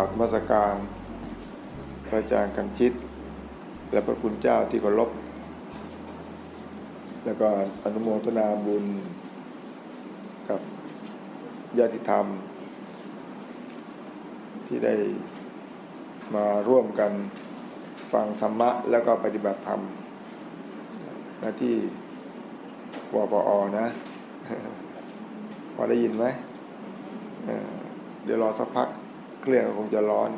ล่าวธรรมสการพระอาจารย์กันชิต และพระคุณเจ้าที่เคารพแล้วก็อนุโมทนาบุญกับญาติธรรม ที่ได้มาร่วมกันฟังธรรมะแล้วก็ปฏิบัติธรรมหน้าที่วปอนะ พอได้ยินไหมเดี๋ยวรอสักพัก เครื่องคงจะร้อน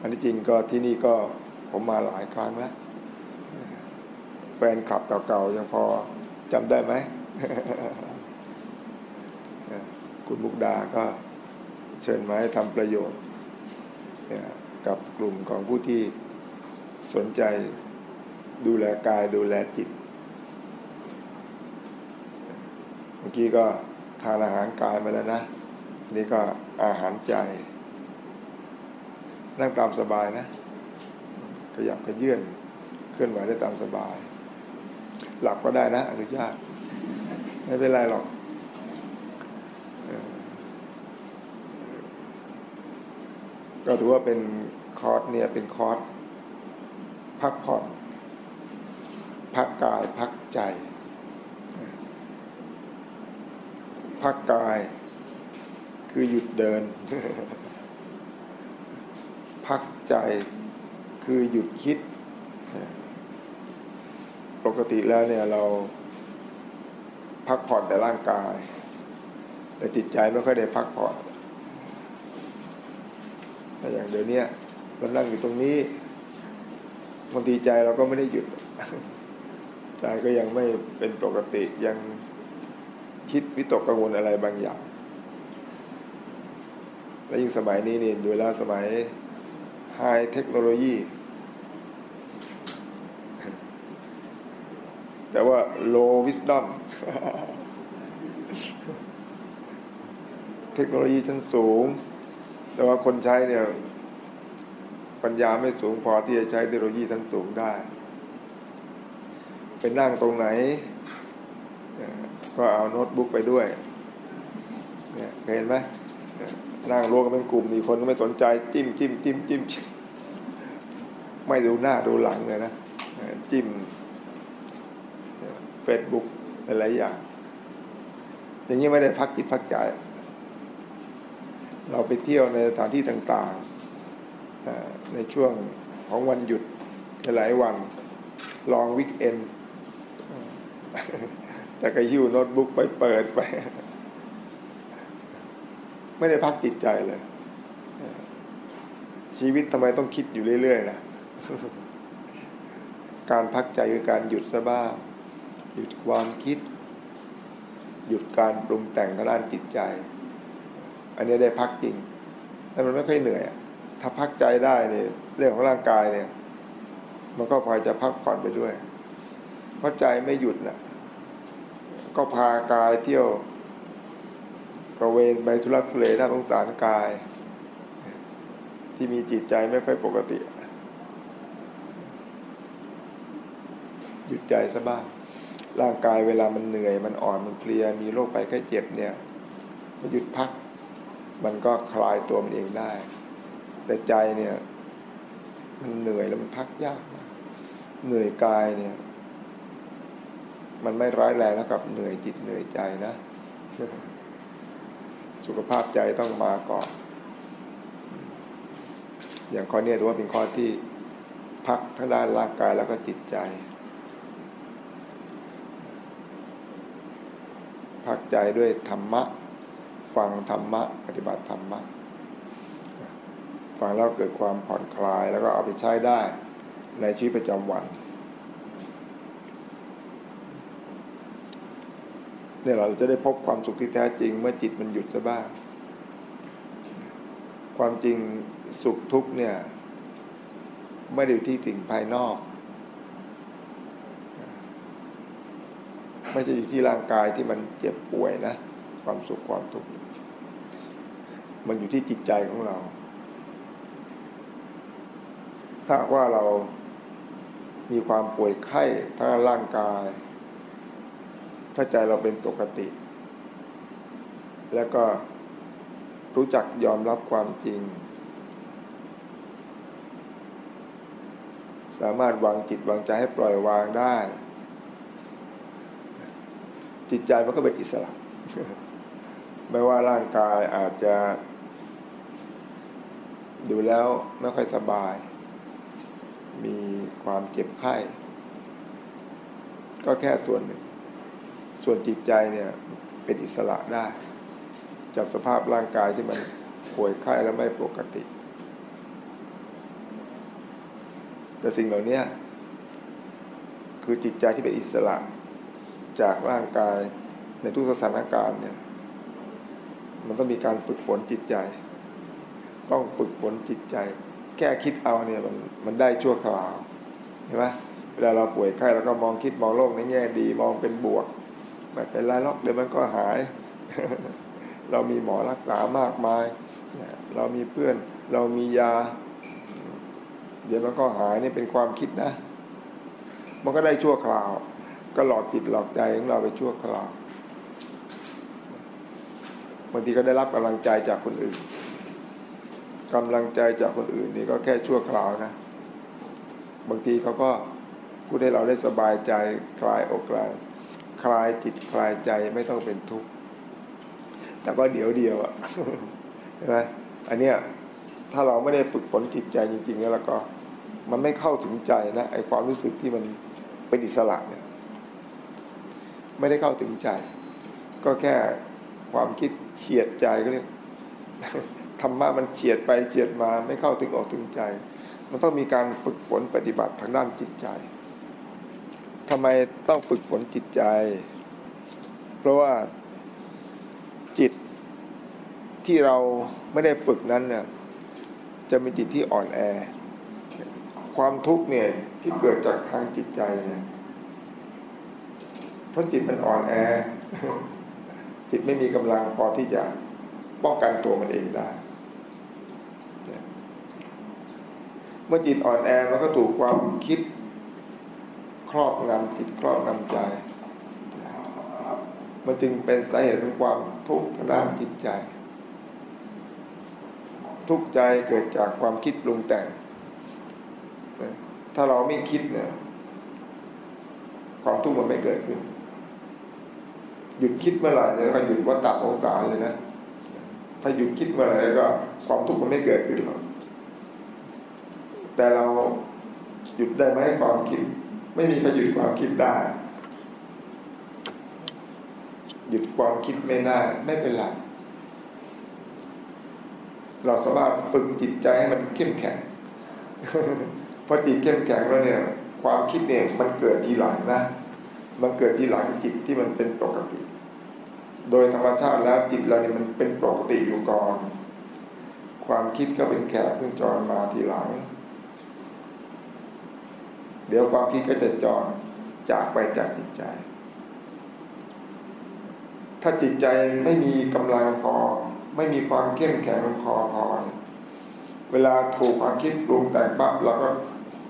อันที่จริงก็ที่นี่ก็ผมมาหลายครั้งแล้ว แฟนคลับเก่าๆยังพอจำได้ไหม คุณมุกดาก็เชิญมาให้ทำประโยชน์เนี่ยกับกลุ่มของผู้ที่สนใจดูแลกายดูแลจิต เมื่อกี้ก็ทานอาหารกายมาแล้วนะ นี่ก็อาหารใจ นั่งตามสบายนะ ขยับขยื่นเคลื่อนไหวได้ตามสบาย หลับก็ได้นะ อนุญาต ไม่เป็นไรหรอกก็ถือว่าเป็นคอร์สเนี่ยเป็นคอร์สพักผ่อน พักกายพักใจ พักกาย คือหยุดเดิน พักใจคือหยุดคิด ปกติแล้วเนี่ยเราพักผ่อนแต่ร่างกาย แต่จิตใจไม่ค่อยได้พักผ่อนแต่อย่างเดี๋ยวนี้เรานั่งอยู่ตรงนี้บางทีใจเราก็ไม่ได้หยุด ใจก็ยังไม่เป็นปกติยังคิดวิตกกังวลอะไรบางอย่าง และยิ่งสมัยนี้นี่ดูแล้วสมัยไฮเทคโนโลยี แต่ว่า low wisdom เทคโนโลยีชั้นสูง แต่ว่าคนใช้เนี่ย ปัญญาไม่สูงพอที่จะใช้เทคโนโลยีชั้นสูงได้ไปนั่งตรงไหน ก็เอาโน้ตบุ๊กไปด้วย เนี่ยเห็นไหม นั่งรวมกันเป็นกลุ่มมีคนไม่สนใจจิ้มจิ้มจิ้มจิ้มไม่ดูหน้าดูหลังเลยนะจิ้มเฟซบุ๊กหลายอย่าง อย่างนี้ไม่ได้พักจิตพักใจ เราไปเที่ยวในสถานที่ต่างๆในช่วงของวันหยุดหลายวัน long weekend แต่ก็หิ้วโน้ตบุ๊กไปเปิดไป ไม่ได้พักจิตใจเลย ชีวิตทำไมต้องคิดอยู่เรื่อยๆนะการพักใจคือการหยุดซะบ้างหยุดความคิด หยุดการปรุงแต่งทางด้านจิตใจ อันนี้ได้พักจริงแต่มันไม่ค่อยเหนื่อย ถ้าพักใจได้เนี่ยเรื่องของร่างกายเนี่ย มันก็พอจะพักผ่อนไปด้วย เพราะใจไม่หยุดนะก็พากายเที่ยว ระเวนไปทุรักทุเลน่าสงสารกาย ที่มีจิตใจไม่ค่อยปกติ หยุดใจซะบ้างร่างกายเวลามันเหนื่อย มันอ่อนมันเพลียมีโรคไปแค่เจ็บเนี่ยมันหยุดพัก มันก็คลายตัวมันเองได้ แต่ใจเนี่ย มันเหนื่อยแล้วมันพักยากมาเหนื่อยกายเนี่ย มันไม่ร้ายแรงแล้วกับเหนื่อยจิตเหนื่อยใจนะ สุขภาพใจต้องมาก่อน อย่างข้อนี้ถือว่าเป็นข้อที่พักทั้งด้านร่างกายแล้วก็จิตใจ พักใจด้วยธรรมะ ฟังธรรมะ ปฏิบัติธรรมะ ฟังแล้วเกิดความผ่อนคลายแล้วก็เอาไปใช้ได้ในชีวิตประจำวัน เนี่ยเราจะได้พบความสุขที่แท้จริง เมื่อจิตมันหยุดซะบ้าง ความจริงสุขทุกเนี่ยไม่ได้อยู่ที่สิ่งภายนอก ไม่ใช่อยู่ที่ร่างกายที่มันเจ็บป่วยนะ ความสุขความทุกข์มันอยู่ที่จิตใจของเรา ถ้าว่าเรามีความป่วยไข้ทางร่างกาย ถ้าใจเราเป็นปกติ แล้วก็รู้จักยอมรับความจริง สามารถวางจิตวางใจให้ปล่อยวางได้ จิตใจมันก็เป็นอิสระ ไม่ว่าร่างกายอาจจะดูแล้วไม่ค่อยสบาย มีความเจ็บไข้ ก็แค่ส่วนหนึ่ง ส่วนจิตใจเนี่ยเป็นอิสระได้ จากสภาพร่างกายที่มันป่วยไข้แล้วไม่ปกติ แต่สิ่งเหล่านี้คือจิตใจที่เป็นอิสระจากร่างกายในทุกสถานการณ์เนี่ย มันต้องมีการฝึกฝนจิตใจ ต้องฝึกฝนจิตใจ แค่คิดเอาเนี่ยมันมันได้ชั่วคราวเห็นไหมเวลาเราป่วยไข้เราก็มองคิดมองโลกในแง่ดีมองเป็นบวก ไม่เป็นไรหรอกเดี๋ยวมันก็หาย เรามีหมอรักษามากมาย เรามีเพื่อน เรามียา เดี๋ยวมันก็หายนี่เป็นความคิดนะ มันก็ได้ชั่วคราว ก็หลอกจิตหลอกใจของเราไปชั่วคราวบางทีก็ได้รับกำลังใจจากคนอื่นกำลังใจจากคนอื่นนี่ก็แค่ชั่วคราวนะ บางทีเขาก็พูดให้เราได้สบายใจคลายอกคลาย คลายจิตคลายใจไม่ต้องเป็นทุกข์แต่ก็เดี๋ยวเดียวอะใช่ไหมอันเนี้ยถ้าเราไม่ได้ฝึกฝนจิตใจจริงๆ แล้วก็ มันไม่เข้าถึงใจนะไอความรู้สึกที่มันเป็นอิสระเนี่ย ไม่ได้เข้าถึงใจ ก็แค่ความคิดเฉียดใจก็เรียกธรรมะมันเฉียดไปเฉียดมาไม่เข้าถึงออกถึงใจ มันต้องมีการฝึกฝนปฏิบัติทางด้านจิตใจ ทำไมต้องฝึกฝนจิตใจ เพราะว่าจิตที่เราไม่ได้ฝึกนั้นเนี่ยจะมีจิตที่อ่อนแอ ความทุกข์เนี่ยที่เกิดจากทางจิตใจเนี่ยเพราะจิตมันอ่อนแอ จิตไม่มีกำลังพอที่จะป้องกันตัวมันเองได้ เมื่อจิตอ่อนแอมันก็ถูกความคิด ครอบงำจิตครอบงำใจ มันจึงเป็นสาเหตุของความทุกข์ทางด้านจิตใจ ทุกข์ใจเกิดจากความคิดปรุงแต่ง ถ้าเราไม่คิดเนี่ยความทุกข์มันไม่เกิดขึ้น หยุดคิดเมื่อไหร่เนี่ยก็หยุดวัฏฏะสงสารเลยนะถ้าหยุดคิดเมื่อไหร่ก็ความทุกข์มันไม่เกิดขึ้นหรอกแต่เราหยุดได้ไหมความคิด ไม่มีใครหยุดความคิดได้ หยุดความคิดไม่ได้ไม่เป็นไรเราสามารถฝึกจิตใจให้มันเข้มแข็งพอจิตเข้มแข็งแล้วเนี่ย ความคิดเนี่ยมันเกิดทีหลังนะ มันเกิดทีหลังจิตที่มันเป็นปกติ โดยธรรมชาติแล้วจิตเราเนี่ยมันเป็นปกติอยู่ก่อน ความคิดก็เป็นแขกเพิ่งจรมาทีหลัง เดี๋ยวความคิดก็จะจรจากไปจากจิตใจ ถ้าจิตใจไม่มีกำลังพอ ไม่มีความเข้มแข็งพอพอเวลาถูกความคิดปรุงแต่งปั๊บเราก็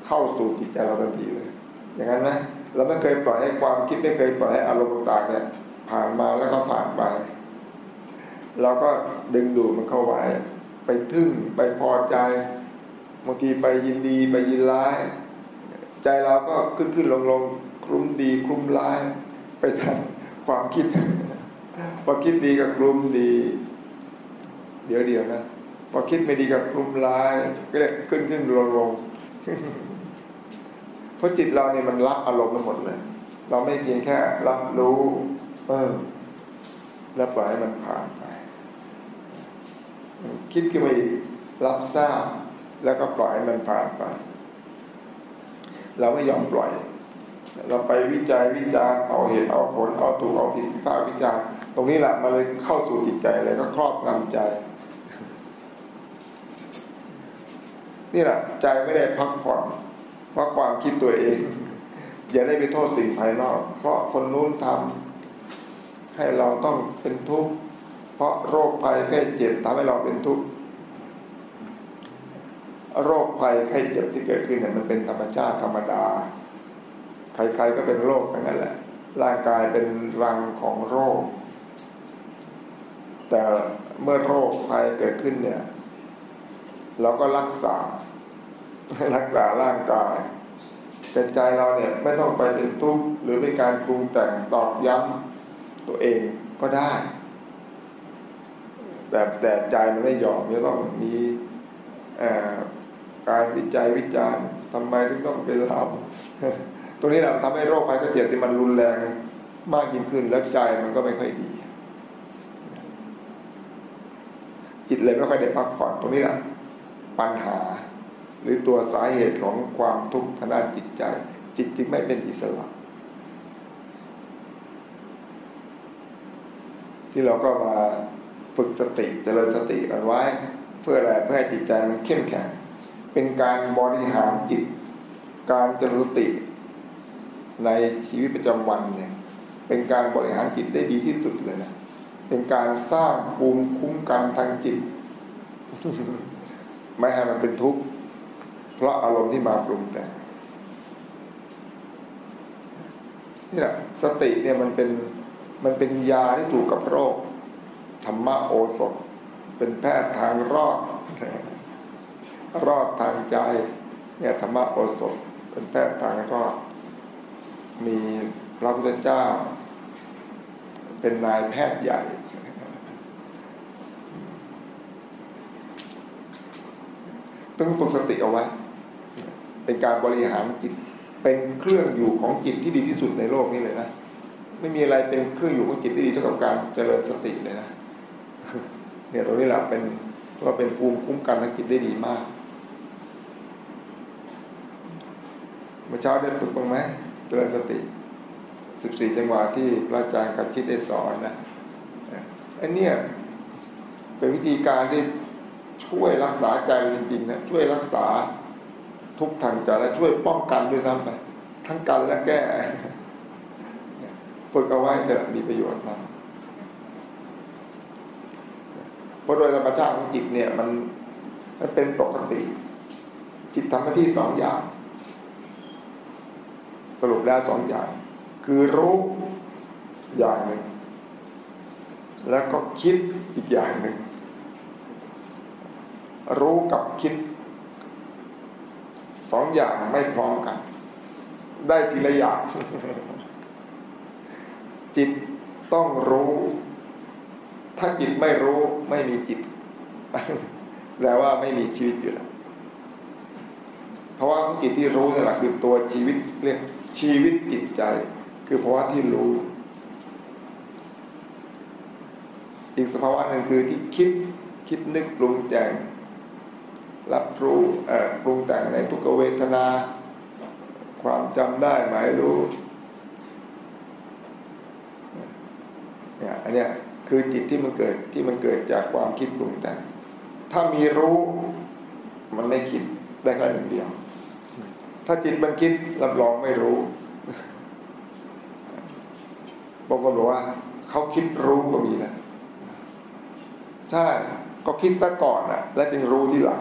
เข้าสู่จิตใจเราทันทีเลย อย่างนั้นนะเราไม่เคยปล่อยให้ความคิดไม่เคยปล่อยให้อารมณ์ต่างเนี่ยผ่านมาแล้วก็ผ่านไปเราก็ดึงดูดมันเข้าไว้ ไปทึ่งไปพอใจบางทีไปยินดีไปยินร้าย ใจเราก็ขึ้นขึ้นลงลงคลุ้มดีคลุ้มร้าย ไปทำความคิดพอคิดดีกับกลุ่มดี เดี๋ยวเดียวนะพอคิดไม่ดีกับกลุ่มร้าย ก็เลยขึ้นขึ้นลงลงเพราะจิตเราเนี่ยมันรับอารมณ์ทั้งหมดเลย เราไม่เพียงแค่รับรู้ เออ แล้วปล่อยให้มันผ่านไป คิดขึ้นมาอีกรับทราบแล้วก็ปล่อยให้มันผ่านไป เราไม่ยอมปล่อย เราไปวิจัยวิจาร์เอาเหตุเอาผลเอาถูกเอาผิดพิพากวิจาร์ตรงนี้แหละมันเลยเข้าสู่จิตใจเลยก็ครอบงำใจ นี่แหละใจไม่ได้พักผ่อนเพราะความคิดตัวเอง อย่าได้ไปโทษสิ่งภายนอก เพราะคนนู้นทำให้เราต้องเป็นทุกข์เพราะโรคภัยไข้เจ็บทำให้เราเป็นทุกข์ โรคภัยไข้เจ็บที่เกิดขึ้นเนี่ยมันเป็นธรรมชาติธรรมดา ใครๆก็เป็นโรคทั้งนั้นแหละ ร่างกายเป็นรังของโรค แต่เมื่อโรคภัยเกิดขึ้นเนี่ย เราก็รักษา รักษาร่างกายแต่ใจเราเนี่ยไม่ต้องไปเป็นทุกข์หรือเป็นการปรุงแต่งตอกย้ำตัวเองก็ได้ แต่แต่ใจมันไม่ยอมจะต้องมีอ การวิจัยวิจารณ์ทำไมถึงต้องเป็นเราตรงนี้เราทำให้โรคภัยก็เจ็บที่มันรุนแรงมากยิ่งขึ้นแล้วใจมันก็ไม่ค่อยดี จิตเลยไม่ค่อยได้พักผ่อนตรงนี้แหละปัญหา หรือตัวสาเหตุของความทุกข์ทางด้านจิตใจ จิตจึงไม่เป็นอิสระ ที่เราก็มาฝึกสติเจริญสติกันไว้ เพื่ออะไรเพื่อให้จิตใจมันเข้มแข็ง เป็นการบริหารจิต การจริติในชีวิตประจำวันเนี่ยเป็นการบริหารจิตได้ดีที่สุดเลยนะเป็นการสร้างภูมิคุ้มกันทางจิต ไม่ให้มันเป็นทุกข์เพราะอารมณ์ที่มาปรุงแต่งนี่แหละสติเนี่ยมันเป็นมันเป็นยาที่ถูกกับโรค ธรรมะโอสถ เป็นแพทย์ทางรอด รอดทางใจเนี่ยธรรมะโอสถเป็นแพทย์ทางรอด มีพระพุทธเจ้า เป็นนายแพทย์ใหญ่ ต้องฝึกสติเอาไว้ เป็นการบริหารจิตเป็นเครื่องอยู่ของจิตที่ดีที่สุดในโลกนี้เลยนะไม่มีอะไรเป็นเครื่องอยู่ของจิตที่ดีเท่ากับการเจริญสติเลยนะเนี่ยตรงนี้แหละเป็นก็เป็นภูมิคุ้มกันทางจิตได้ดีมาก เมื่อเช้าได้ฝึกบ้างไหมเจริญสติสิบสี่จังหวะที่พระอาจารย์กัดชิดได้สอนนะอันเนี้ยเป็นวิธีการที่ช่วยรักษาใจจริงๆนะช่วยรักษาทุกทางใจและช่วยป้องกันด้วยซ้ำไปทั้งกันและแก้ฝึกเอาไว้เถอะมีประโยชน์มากเพราะโดยธรรมชาติของจิตเนี่ยมันมันเป็นปกติ จิตทำหน้าที่สองอย่าง สรุปแล้วสองอย่าง คือรู้อย่างหนึ่ง แล้วก็คิดอีกอย่างหนึ่ง รู้กับคิดสองอย่างไม่พร้อมกัน ได้ทีละอย่าง จิตต้องรู้ ถ้าจิตไม่รู้ไม่มีจิตแปลว่าไม่มีชีวิตอยู่แล้ว เพราะว่าจิตที่รู้นี่แหละคือตัวชีวิตเรียก ชีวิตจิตใจ คือภาวะที่รู้ อีกสภาวะหนึ่งคือที่คิดคิดนึกปรุงแต่งรับรู้ปรุงแต่งในทุกเวทนา ความจำได้หมายรู้เนี่ยอันเนี้ยคือจิตที่มันเกิดที่มันเกิดจากความคิดปรุงแต่งถ้ามีรู้มันไม่คิดได้แค่หนึ่งเดียว ถ้าจิตมันคิดรับรองไม่รู้บางคนบอกว่าเขาคิดรู้ก็มีนะใช่ก็คิดซะก่อนนะแล้วจึงรู้ที่หลัง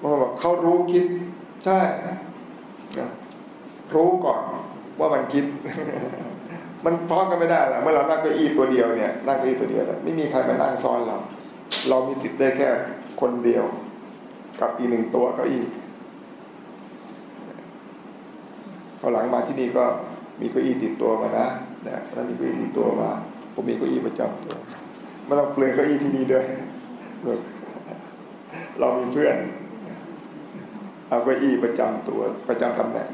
บางคนบอกเขารู้คิด ใช่รู้ก่อนว่ามันคิด มันพร้อมกันไม่ได้ละเมื่อเรานั่งเก้าอี้ตัวเดียวเนี่ยนั่งเก้าอี้ตัวเดียวไม่มีใครมานั่งซ้อนเรา เรามีสิทธิ์ได้แค่คนเดียว กับอีกหนึ่งตัวเก้าอี้ พอหลังมาที่นี่ก็มีเก้าอี้ติดตัวมานะนะแล้วมีเก้าอี้ติดตัวมา ผมมีเก้าอี้ประจำตัวไม่ต้องเปลืองเก้าอี้ที่นี่ด้วยเรามีเพื่อน เอาเก้าอี้ประจำตัวประจำตำแหน่ง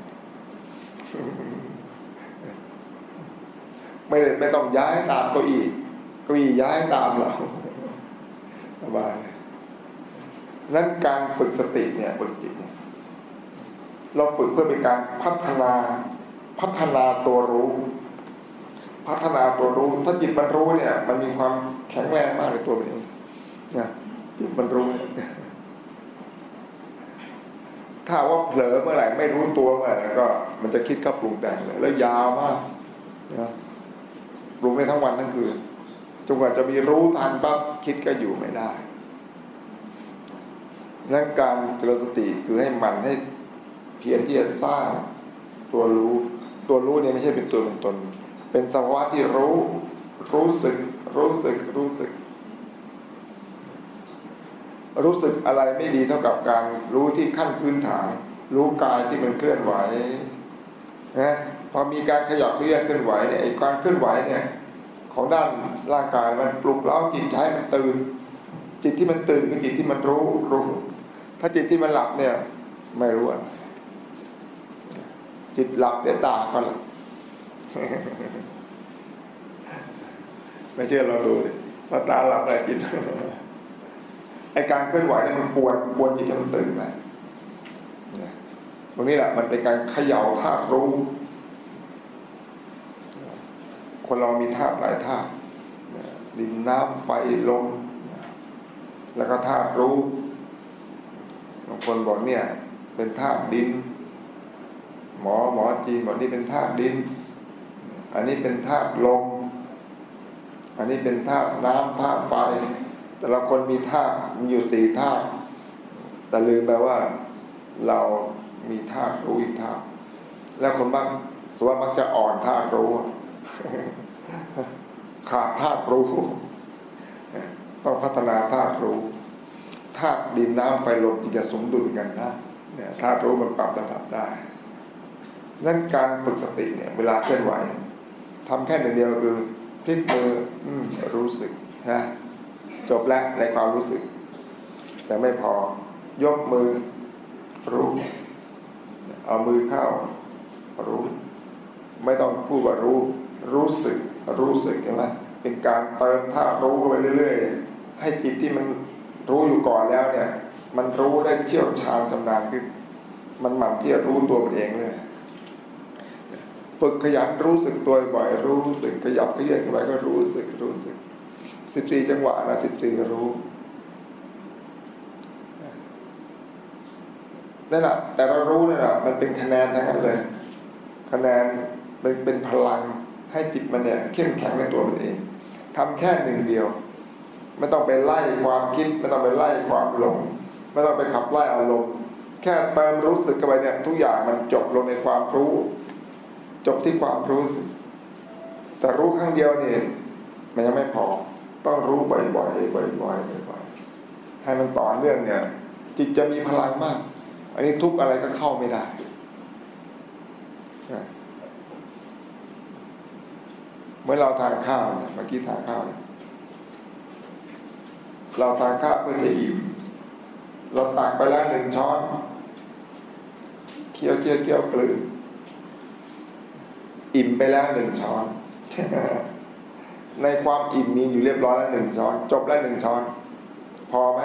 ไม่ไม่ต้องย้ายตามเก้าอี้เก้าอี้ย้ายตามเราสบายนั้นการฝึกสติเนี่ยฝึกจิตเนี่ย เราฝึกเพื่อเป็นการพัฒนาพัฒนาตัวรู้ พัฒนาตัวรู้ ถ้าจิตมันรู้เนี่ย มันมีความแข็งแรงมากในตัวมันเองนะจิตมันรู้ถ้าว่าเผลอเมื่อไหร่ไม่รู้ตัวเมื่อไหร่ก็ มันจะคิดเข้าปรุงแต่งเลย แล้วยาวมากนะรุงได้ทั้งวันทั้งคืนจนกว่าจะมีรู้ทันปั๊บคิดก็อยู่ไม่ได้นั่นการเจริญสติคือให้มันให้ พียรที่จะสร้างตัวรู้ตัวรู้เนี่ยไม่ใช่เป็นตัวเป็นตน เป็นสภาวะที่รู้รู้สึก รู้สึกรู้สึก รู้สึกอะไรไม่ดีเท่ากับการรู้ที่ขั้นพื้นฐาน รู้กายที่มันเคลื่อนไหวนะพอมีการขยับเคลื่อนเคลื่อนไหวเนี่ยไอ้การเคลื่อนไหวเนี่ยของด้านร่างกายมันปลุกเร้าจิตใจมันตื่น จิตที่มันตื่นคือจิตที่มันรู้รู้ ถ้าจิตที่มันหลับเนี่ยไม่รู้อะไร จิตหลับเดี๋ยวด่าก็หลับไม่เชื่อเราดูดิพอตาหลับแต่จิตไอการเคลื่อนไหวนี่มันปวนปวนจิตให้มันตื่นไปตรงนี้แหละมันเป็นการเขย่าธาตุรู้คนเรามีธาตุหลายธาตุดินน้ำไฟลมแล้วก็ธาตุรู้บางคนบอกเนี่ย เป็นธาตุดิน หมอหมอจีนบอกนี่เป็นธาตุดิน อันนี้เป็นธาตุลม อันนี้เป็นธาตุน้ำธาตุไฟ แต่ละคนมีธาตุมีอยู่สี่ธาตุแต่ลืมไปว่าเรามีธาตุรู้อีกธาตุแล้วคนบางส่วนมักจะอ่อนธาตุรู้ขาดธาตุรู้ต้องพัฒนาธาตุรู้ธาตุดินน้ำไฟลมจึงจะสมดุลกันนะธาตุรู้มันปรับระดับได้ นั่นการฝึกสติเนี่ยเวลาเคลื่อนไหวทำแค่หนึ่งเดียวคือพลิกมืออรู้สึกนะจบแล้วในความรู้สึก แต่ไม่พอยกมือรู้ เอามือเข้ารู้ ไม่ต้องพูดว่ารู้ รู้สึก รู้สึกใช่ไหมเป็นการเติมธารู้เข้าไปเรื่อยๆ ให้จิตที่มันรู้อยู่ก่อนแล้วเนี่ย มันรู้ได้เชี่ยวชาญชำนาญขึ้นมันหมั่นที่จะรู้ตัวมันเองเลย ฝึกขยันรู้สึกตัวบ่อยรู้สึกขยับขยื่นไปก็รู้สึกรู้สึกสิบสี่จังหวะนะสิบสี่รู้นั่นแหละแต่เรารู้นี่แหละมันเป็นคะแนนทั้งนั้นเลย คะแนนเป็นเป็นพลังให้จิตมันเนี่ยเข้มแข็งในตัวมันเองทำแค่หนึ่งเดียว ไม่ต้องไปไล่ความคิดไม่ต้องไปไล่ความหลงไม่ต้องไปขับไล่อารมณ์แค่เติมรู้สึกกันไปเนี่ยทุกอย่างมันจบลงในความรู้ จบที่ความรู้สึก แต่รู้ครั้งเดียวเนี่ยมันยังไม่พอ ต้องรู้บ่อยๆบ่อยๆบ่อยๆให้มันต่อเนื่องเนี่ย จิตจะมีพลังมาก อันนี้ทุกอะไรก็เข้าไม่ได้เมื่อเราทานข้าวเนี่ยเมื่อกี้ทานข้าวเนี่ยเราทานข้าวเพื่อจะอิ่มเราตักไปแล้วหนึ่งช้อนเคี้ยวเคี้ยวเคี้ยวกลืน อิ่มไปแล้วหนึ่งช้อน ในความอิ่มมีอยู่เรียบร้อยแล้วหนึ่งช้อน จบแล้วหนึ่งช้อน พอไหม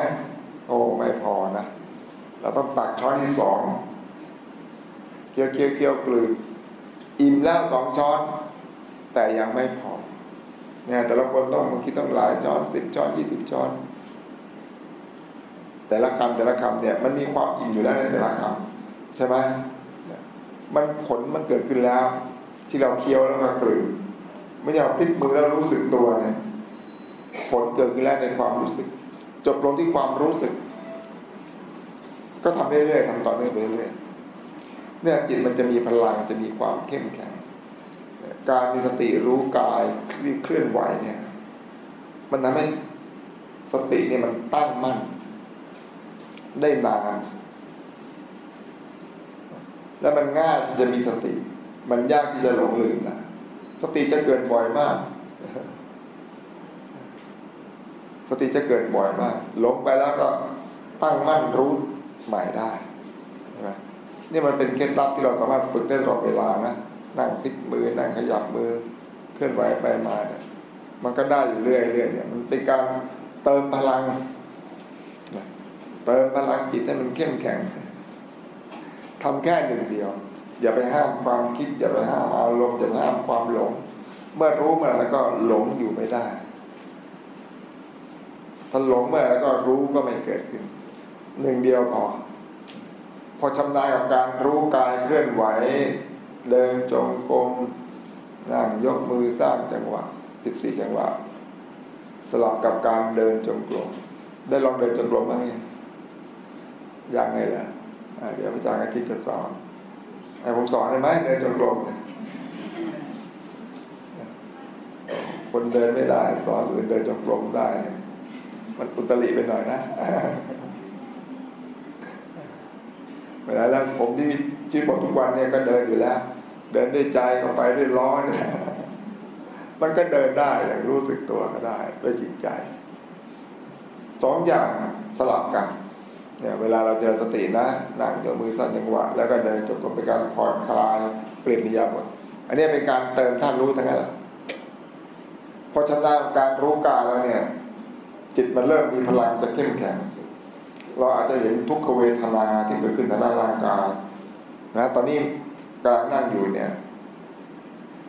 โอ้ไม่พอนะเราต้องตักช้อนที่สองเคี้ยวเคี้ยวเคี้ยวกลืนอิ่มแล้วสองช้อน แต่ยังไม่พอเนี่ยแต่ละคนต้องบางทีต้องหลายช้อนสิบช้อนยี่สิบช้อน แต่ละคำแต่ละคำเนี่ย มันมีความอิ่มอยู่แล้วในแต่ละคำใช่ไหมมันผลมันเกิดขึ้นแล้ว ที่เราเคี้ยวแล้วก็กลืนไม่ใช่พลิกมือแล้วรู้สึกตัวเนี่ยผลเกิดขึ้นแล้วในความรู้สึก จบลงที่ความรู้สึก ก็ทำเรื่อยๆทำต่อเนื่องไปเรื่อยๆเนี่ยจิตมันจะมีพลังจะมีความเข้มแข็ง การมีสติรู้กายเคลื่อนไหวเนี่ย มันทำให้สติเนี่ยมันตั้งมั่น ได้นาน และมันง่ายที่จะมีสติ มันยากที่จะหลงลืมนะสติจะเกิดบ่อยมาก สติจะเกิดบ่อยมากหลงไปแล้วก็ตั้งมั่นรู้ใหม่ได้ใช่ไหมนี่มันเป็นเคล็ดลับที่เราสามารถฝึกได้ตลอดเวลานะนั่งพลิกมือนั่งขยับมือเคลื่อนไหวไปมาเนี่ยมันก็ได้อยู่เรื่อยๆเนี่ยมันเป็นการเติมพลังเติมพลังจิตให้มันเข้มแข็งทำแค่หนึ่งเดียว อย่าไปห้ามความคิด อย่าไปห้ามอารมณ์อย่าไปห้ามความหลง เมื่อรู้เมื่อแล้วก็หลงอยู่ไม่ได้ถ้าหลงเมื่อแล้วก็รู้ก็ไม่เกิดขึ้น หนึ่งเดียวพอพอชำนาญกับการรู้กายเคลื่อนไหว เดินจงกรมนั่งยกมือสร้างจังหวะสิบสี่จังหวะ สลับกับการเดินจงกรมได้ลองเดินจงกรมไหมยังไงล่ะเดี๋ยวพระอาจารย์อาจิตย์จะสอน ให้ผมสอนได้ไหมเดินจงกรมคนเดินไม่ได้ สอนอื่นเดินจงกรมได้เนี่ยมันอุตริไปหน่อยนะเวลาแล้วผมที่มีชีวิตทุกวันเนี่ยก็เดินอยู่แล้ว เดินด้วยใจก็ไปด้วยร้อนมันก็เดินได้อย่างรู้สึกตัวก็ได้ด้วยจิตใจสองอย่างสลับกัน เนี่ยเวลาเราเจอสตินะนั่งยกมือสั้นจังหวะแล้วก็เดินจบก็เป็นการผ่อนคลายเปลี่ยนนิยามหมดอันนี้เป็นการเติมท่านรู้ทั้งนั้นแหละพอชนะการรู้กายแล้วเนี่ย จิตมันเริ่มมีพลังจะเข้มแข็ง เราอาจจะเห็นทุกขเวทนาที่เกิดขึ้นในร่างกายนะตอนนี้กำลังนั่งอยู่เนี่ย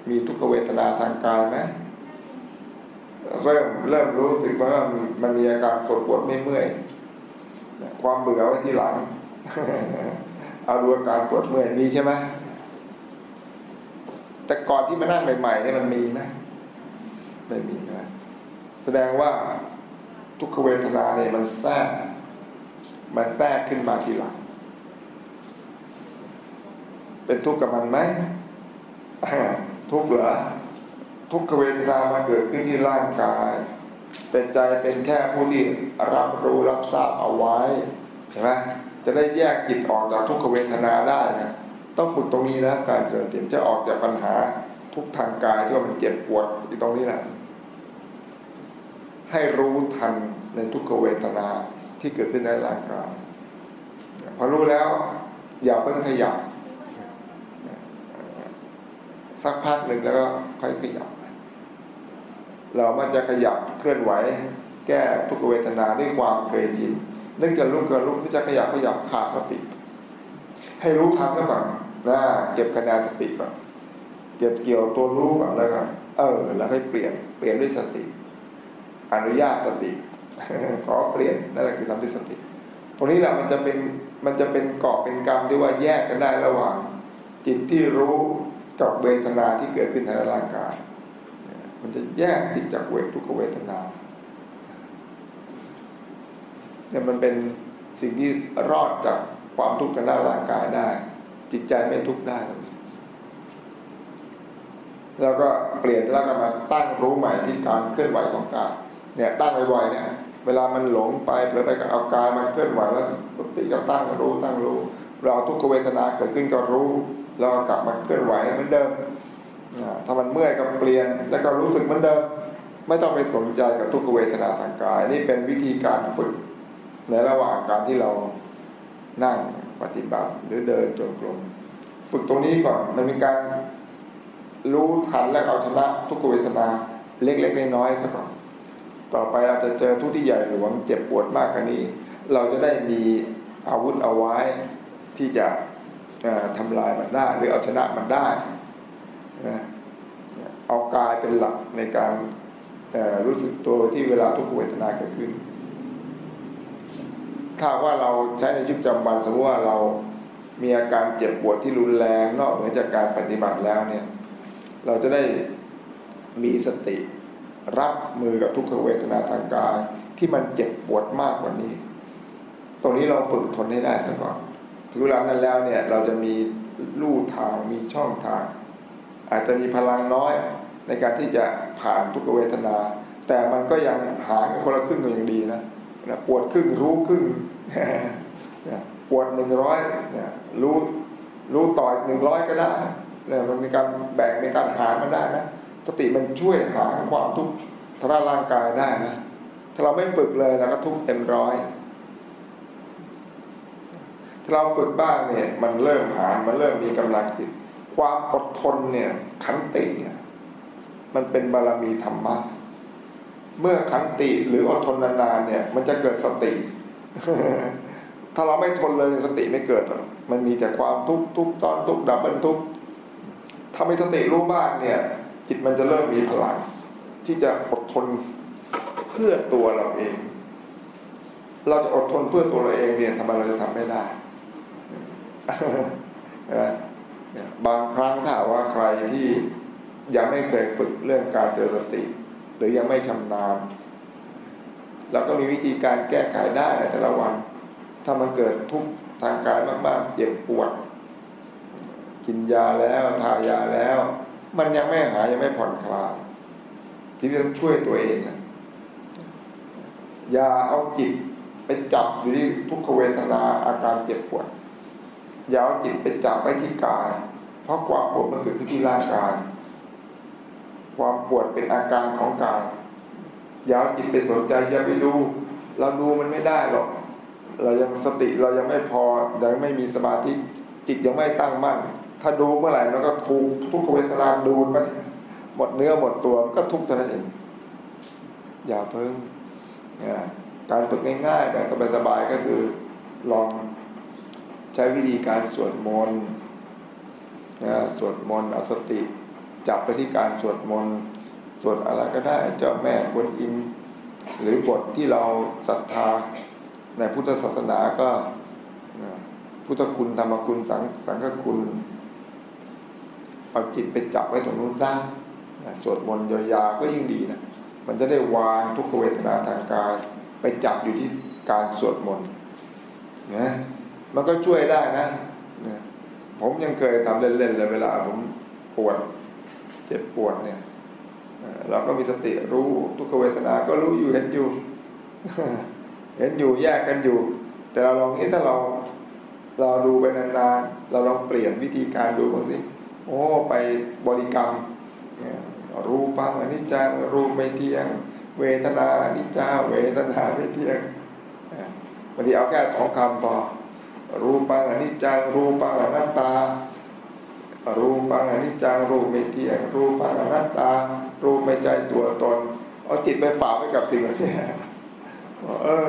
มีทุกขเวทนาทางกายไหมเริ่มเริ่มรู้สึกว่ามันมีอาการปวดปวดไม่เมื่อย ความเบื่อไว้ที่หลัง เอาดูอาการปวดเมื่อยมีใช่ไหมแต่ก่อนที่มานั่งใหม่ๆเนี่ยมันมีไหมไม่มีนะแสดงว่าทุกขเวทนาเนี่ยมันแทรกมันแทรกขึ้นมาทีหลัง เป็นทุกข์กับมันไหมทุกข์เหรอทุกขเวทนามาเกิดขึ้นที่ร่างกาย เป็นใจเป็นแค่ผู้ที่รับรู้รับทราบเอาไว้ใช่ไหมจะได้แยกจิตออกจากทุกขเวทนาได้นะต้องฝึกตรงนี้นะการเจริญเตรียมจะออกจากปัญหาทุกทางกายที่ว่ามันเจ็บปวดอีตรงนี้แหละให้รู้ทันในทุกขเวทนาที่เกิดขึ้นในร่างกายพอรู้แล้ว อย่าเพิ่งขยับ สักพักหนึ่งแล้วก็ค่อยขยับ เรามันจะขยับเคลื่อนไหว แก้ทุกเวทนาด้วยความเคยชินนึกจะลุกก็ลุกนึกจะขยับขยับขาดสติ ให้รู้ทันก่อนนะเก็บคะแนนสติก่อนเก็บเกี่ยวตัวรู้ก่อนแล้วกันเออแล้วค่อยเปลี่ยนเปลี่ยนด้วยสติ อนุญาตสติขอเปลี่ยนนั่นแหละคือทำด้วยสติ ตรงนี้แหละมันจะเป็นมันจะเป็นกรอบเป็นกรรมที่ว่าแยกกันได้ระหว่าง จิตที่รู้กับเวทนาที่เกิดขึ้นในร่างกาย มันจะแยกจิตจากเวททุกเวทนาเนี่ยมันเป็นสิ่งที่รอดจากความทุกข์ทางด้านร่างกายได้ จิตใจไม่ทุกข์ได้ แล้วก็เปลี่ยนแล้วก็มาตั้งรู้ใหม่ที่การเคลื่อนไหวของกายเนี่ยตั้งบ่อยๆเนี่ย เวลามันหลงไปเผลอไปก็เอากายมาเคลื่อนไหวแล้วสติก็ตั้งรู้ตั้งรู้ เราทุกขเวทนาเกิดขึ้นก็รู้แล้วกลับมาเคลื่อนไหวเหมือนเดิม ถ้ามันเมื่อยก็เปลี่ยนแล้วก็รู้สึกเหมือนเดิม ไม่ต้องไปสนใจกับทุกขเวทนาทางกาย นี่เป็นวิธีการฝึก ในระหว่างการที่เรานั่งปฏิบัติหรือเดินจงกรมฝึกตรงนี้ก่อนมันมีการรู้ทันและเอาชนะทุกขเวทนาเล็กๆน้อยๆซะก่อนต่อไปเราจะเจอทุกที่ใหญ่หลวงเจ็บปวดมากกว่านี้ เราจะได้มีอาวุธเอาไว้ที่จะทำลายมันได้หรือเอาชนะมันได้ นะเอากายเป็นหลักในการรู้สึกตัวที่เวลาทุกขเวทนาเกิดขึ้น ถ้าว่าเราใช้ในชีวิตประจำวันสมมติว่าเรามีอาการเจ็บปวดที่รุนแรงนอกเหนือจากการปฏิบัติแล้วเนี่ย เราจะได้มีสติรับมือกับทุกขเวทนาทางกายที่มันเจ็บปวดมากกว่านี้ ตรงนี้เราฝึกทนให้ได้สักก่อน ถึงเวลานั้นแล้วเนี่ยเราจะมีลู่ทางมีช่องทาง อาจจะมีพลังน้อยในการที่จะผ่านทุกเวทนา แต่มันก็ยังหางคนละครึ่งก็ยังดีนะปวดครึ่งรู้ครึ่งปวดหนึ่งร้อยรู้รู้ต่อยหนึ่งร้อยก็ได้เนี่ยมันมีการแบ่งในการหารมันได้นะสติมันช่วยหาความทุกข์ทางร่างกายได้นะถ้าเราไม่ฝึกเลยเราก็ทุกข์เต็มร้อยถ้าเราฝึกบ้างเนี่ยมันเริ่มหานมันเริ่มมีกำลังจิต ความอดทนเนี่ยขันติเนี่ยมันเป็นบารมีธรรมะ เมื่อขันติหรืออดทนนานๆเนี่ย มันจะเกิดสติ ถ้าเราไม่ทนเลยสติไม่เกิดหรอกมันมีแต่ความทุกข์ทุกข์ซ้อนทุกข์ดับเบิลทุกข์ถ้ามีสติรู้บ้างเนี่ย จิตมันจะเริ่มมีพลัง ที่จะอดทนเพื่อตัวเราเอง เราจะอดทนเพื่อตัวเราเองเนี่ยทำไมเราจะทำไม่ได้ บางครั้งถ้าว่าใครที่ยังไม่เคยฝึกเรื่องการเจอสติ หรือยังไม่ชำนาญเราก็มีวิธีการแก้ไขได้ในแต่ละวัน ถ้ามันเกิดทุกทางกายมากๆ เจ็บปวด กินยาแล้วทายาแล้ว มันยังไม่หายยังไม่ผ่อนคลายที่ต้องช่วยตัวเองนะอย่าเอาจิตไปจับอยู่ที่ทุกขเวทนาอาการเจ็บปวด ย่าเอาจิตไปจับไว้ที่กาย เพราะความปวดมันเกิดขึ้นที่ร่างกาย ความปวดเป็นอาการของกายอย่าเอาจิตไปสนใจอย่าไปดู เราดูมันไม่ได้หรอก เรายังสติเรายังไม่พอยังไม่มีสมาธิจิตยังไม่ตั้งมั่น ถ้าดูเมื่อไหร่เราก็ทุกทุกขเวทนาดูไปหมดเนื้อหมดตัวก็ทุกข์เท่านั้นเองอย่าเพิ่งการฝึกง่ายๆแบบสบายๆก็คือลอง ใช้วิธีการสวดมนต์นะสวดมนต์เอาสติ จับไปที่การสวดมนต์สวดอะไรก็ได้เจ้าแม่กวนอิม หรือบทที่เราศรัทธาในพุทธศาสนาก็พุทธคุณธรรมคุณสังสังฆคุณเอาจิตไปจับไว้ตรงนู้นซะสวดมนต์ยาวๆก็ยิ่งดีนะมันจะได้วางทุกขเวทนาทางกายไปจับอยู่ที่การสวดมนต์นะ มันก็ช่วยได้นะนะผมยังเคยทำเล่นๆเลยเวลาผมปวดเจ็บปวดเนี่ยเราก็มีสติรู้ทุกขเวทนาก็รู้อยู่เห็นอยู่ เห็นอยู่แยกกันอยู่ แต่เราลองเอ๊ะถ้าเราเราดูไปนานๆเราลองเปลี่ยนวิธีการดูบ้างสิโอ้ไปบริกรรมรู้ปังอนิจจังรู้ไม่เที่ยง เวทนานิจจาเวทนาไม่เที่ยงบางทีเอาแค่สองคำพอ รูปังอนิจจัง รูปังอนัตตา รูปังอนิจจัง รูปไม่เที่ยง รูปังอนัตตา รูปไม่ใจตัวตน เอาจิตไปฝากไว้กับสิ่งเหล่านี้เออ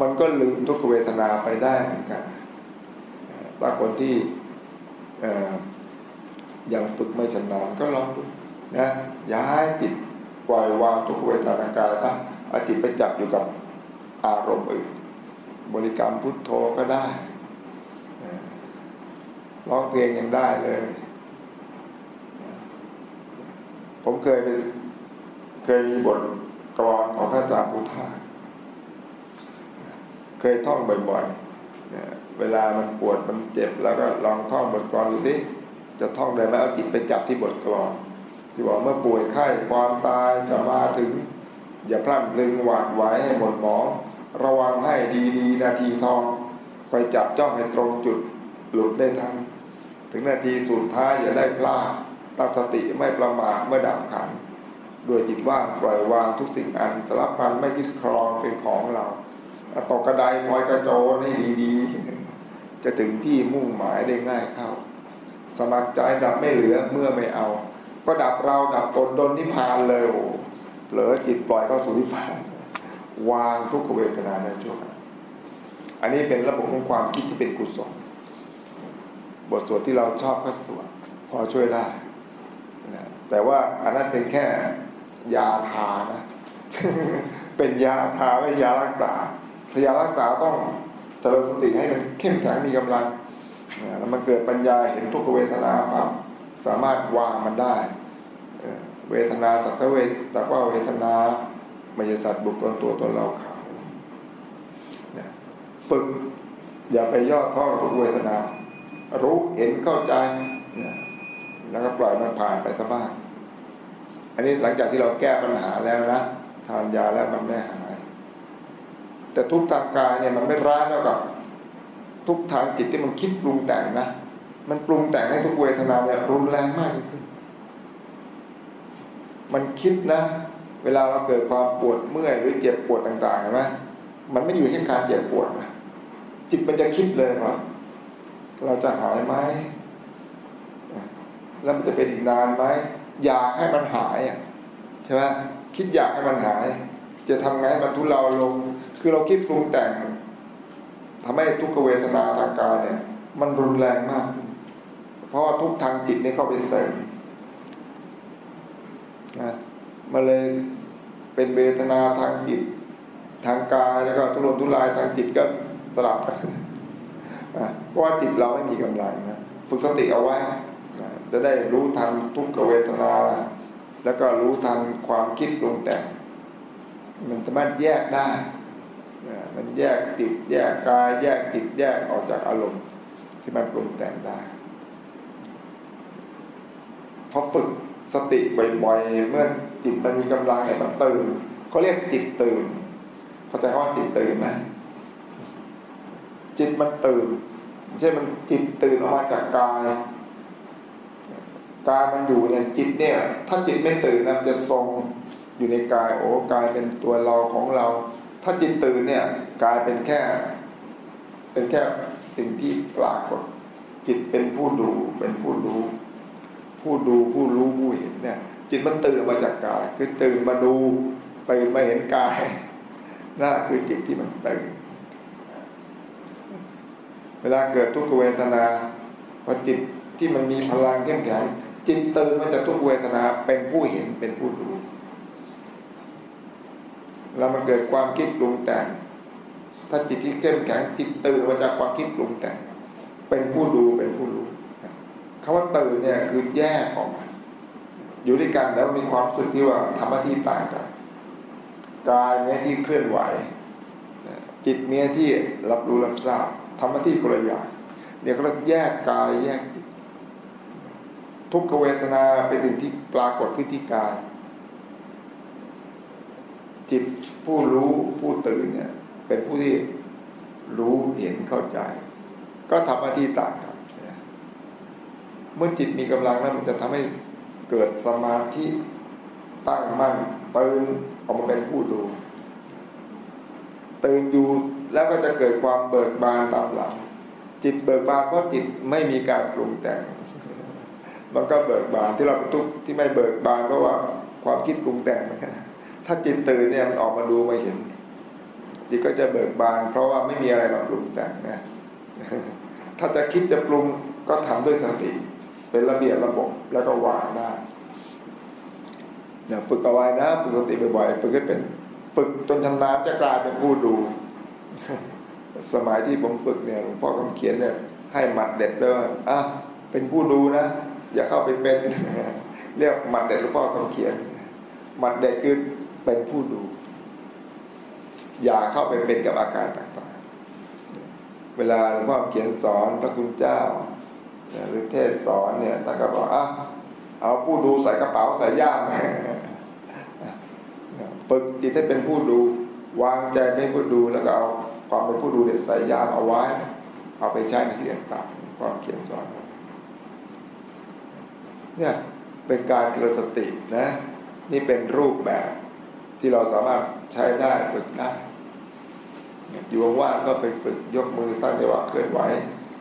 มันก็ลืมทุกเวทนาไปได้เหมือนกันบางคนที่ยังฝึกไม่ชำนาญก็ลองดูนะย้ายจิตปล่อยวางทุกเวทนาทางกายนะเอาจิตไปจับอยู่กับอารมณ์อื่นบริกรรมพุทโธก็ได้ ร้องเพลงยังได้เลย ผมเคยไปเคยมีบทกรอนของท่านอาจารย์พุทธาเคยท่องบ่อยๆ เวลามันปวดมันเจ็บ แล้วก็ลองท่องบทกรดูสิ จะท่องได้ไหมเอาจิตไปจับที่บทกรอนที่บอกเมื่อป่วยไข้ความตายจะมาถึง อย่าพลั้งลึงหวาดไหวให้หมดหมองระวังให้ดีๆ นาทีทองคอยจับจ้องในตรงจุดหลุดได้ทัน ถึงนาทีสุดท้ายอย่าได้พลาดตั้งสติไม่ประมาทเมื่อดับขันด้วยจิตว่างปล่อยวางทุกสิ่งอันสลับพันไม่คิดครองเป็นของเราตกกระไดพลอยกระโจนให้ดีๆ จะถึงที่มุ่งหมายได้ง่ายเข้า สมัครใจดับไม่เหลือเมื่อไม่เอา ก็ดับเราดับตนดนนิพพานเลยโอ้เผลอจิตปล่อยเข้าสู่นิพพาน วางทุกขเวทนาในชั่วขณะอันนี้เป็นระบบของความคิดที่เป็นกุศล บทสวดที่เราชอบก็สวดพอช่วยได้นะแต่ว่าอันนั้นเป็นแค่ยาทานะ เป็นยาทาไม่ยารักษาถ้ายารักษาต้องเจริญสติให้มันเข้มแข็งมีกำลังแล้วมันเกิดปัญญาเห็นทุกเวทนาปั๊บสามารถวางมันได้เวทนาสักเวทแต่ว่าเวทนาไม่ใช่สัตว์บุคคลตัวตนเราเขาฝึกอย่าไปย่อท้อทุกเวทนา รู้เห็นเข้าใจแล้วก็ปล่อยมันผ่านไปซะบ้าง อันนี้หลังจากที่เราแก้ปัญหาแล้วนะทานยาแล้วมันไม่หาย แต่ทุกทางกายเนี่ยมันไม่ร้ายแล้วกับ ทุกทางจิตที่มันคิดปรุงแต่งนะมันปรุงแต่งให้ทุกเวทนาเนี่ยรุนแรงมากขึ้น มันคิดนะ เวลาเราเกิดความปวดเมื่อยหรือเจ็บปวดต่างๆใช่ไหมมันไม่อยู่แค่การเจ็บปวดนะจิตมันจะคิดเลยว่า เราจะหายไหม แล้วมันจะเป็นอีกนานไหม อยากให้มันหายใช่ไหมคิดอยากให้มันหาย จะทำไงให้มันทุเลาลง คือเราคิดปรุงแต่งทำให้ทุกขเวทนาทางกายเนี่ย มันรุนแรงมาก เพราะว่าทุกทางจิตนี่เข้าไปเสริมนะมาเลยเป็นเวทนาทางจิต ทางกายแล้วก็ทุรนทุรายทางจิตก็สลับกัน เพราะว่าจิตเราไม่มีกำลังนะฝึกสติเอาไว้จะได้รู้ทันทุกขเวทนา แล้วก็รู้ทันความคิดปรุงแต่ง มันสามารถแยกได้มันแยกจิตแยกกาย แยกจิตแยกออกจากอารมณ์ ที่มันปรุงแต่งได้พอฝึกสติบ่อยๆ เมื่อจิตมันมีกำลังเนี่ยมันตื่นเขาเรียกจิตตื่น เข้าใจว่าจิตตื่นไหม จิตมันตื่นไม่ใช่มันจิตตื่นออกมาจากกายกายมันอยู่ในจิตเนี่ย ถ้าจิตไม่ตื่นนะจะทรงอยู่ในกาย โอ้กายเป็นตัวเราของเรา ถ้าจิตตื่นเนี่ยกายเป็นแค่ เป็นแค่สิ่งที่ปรากฏจิตเป็นผู้ดูเป็นผู้รู้ ผู้ดูผู้รู้ผู้เห็นเนี่ย จิตมันตื่นมาจากกาย คือตื่นมาดูตื่นมาเห็นกายนั่นคือจิตที่มันตื่น เวลาเกิดทุกขเวทนาพอจิตที่มันมีพลังเข้มแข็งจิตตื่นมาจากทุกเวทนาเป็นผู้เห็นเป็นผู้ดูแล้วมันเกิดความคิดปรุงแต่ง ถ้าจิตที่เข้มแข็งจิตตื่นมาจากความคิดปรุงแต่ง เป็นผู้ดูเป็นผู้รู้คำว่าตื่นเนี่ยคือแยกออกมา อยู่ด้วยกันแล้วมีความสึกที่ว่าทำหน้าที่ต่างกันกายมีหน้าที่เคลื่อนไหว จิตมีหน้าที่รับรู้รับทราบ ทำหน้าที่คนละอย่างเนี่ยเขาเรียกแยกกายแยกจิตทุกขเวทนาเป็นสิ่งที่ปรากฏขึ้นที่กาย จิตผู้รู้ผู้ตื่นเนี่ย เป็นผู้ที่รู้เห็นเข้าใจ ก็ทำหน้าที่ต่างกันเมื่อจิตมีกำลังนั้นมันจะทำให้เกิดสมาธิตั้งมั่นตื่นออกมาเป็นผู้ดูตื่นอยู่ แล้วก็จะเกิดความเบิกบานตามหลัง จิตเบิกบานเพราะจิตไม่มีการปรุงแต่ง มันก็เบิกบานที่เราทุกที่ไม่เบิกบานเพราะว่าความคิดปรุงแต่งมันถ้าจิตตื่นเนี่ยมันออกมาดูมาเห็นจิตก็จะเบิกบาน เพราะว่าไม่มีอะไรมาปรุงแต่งนะถ้าจะคิดจะปรุงก็ทำด้วยสติเป็นระเบียบระบบแล้วก็วางได้เนี่ยฝึกเอาไว้นะฝึกสติบ่อยๆฝึกให้เป็น ฝึกจนชำนาญจะกลายเป็นผู้ดู สมัยที่ผมฝึกเนี่ยหลวงพ่อคำเขียนเนี่ยให้หมัดเด็ดด้วยอะเป็นผู้ดูนะ อย่าเข้าไปเป็น เรียกหมัดเด็ดหลวงพ่อคำเขียนหมัดเด็ดคือเป็นผู้ดู อย่าเข้าไปเป็นกับอาการต่างๆ เวลาหลวงพ่อเขียนสอนพระคุณเจ้าหรือเทศสอนเนี่ยท่านก็บอกอะเอาผู้ดูใส่กระเป๋าใส่ย่ามฝึกจิตให้เป็นผู้ดู วางใจเป็นผู้ดูแล้วก็เอา ความเป็นผู้ดูเนี่ยใส่ยามเอาไว้ เอาไปใช้ในที่ต่างๆความเขียนสอนเนี่ยเป็นการเจริญสตินะนี่เป็นรูปแบบที่เราสามารถใช้ได้ฝึกได้อยู่ว่างๆก็ไปฝึกยกมือสร้างจังหวะเคลื่อนไหว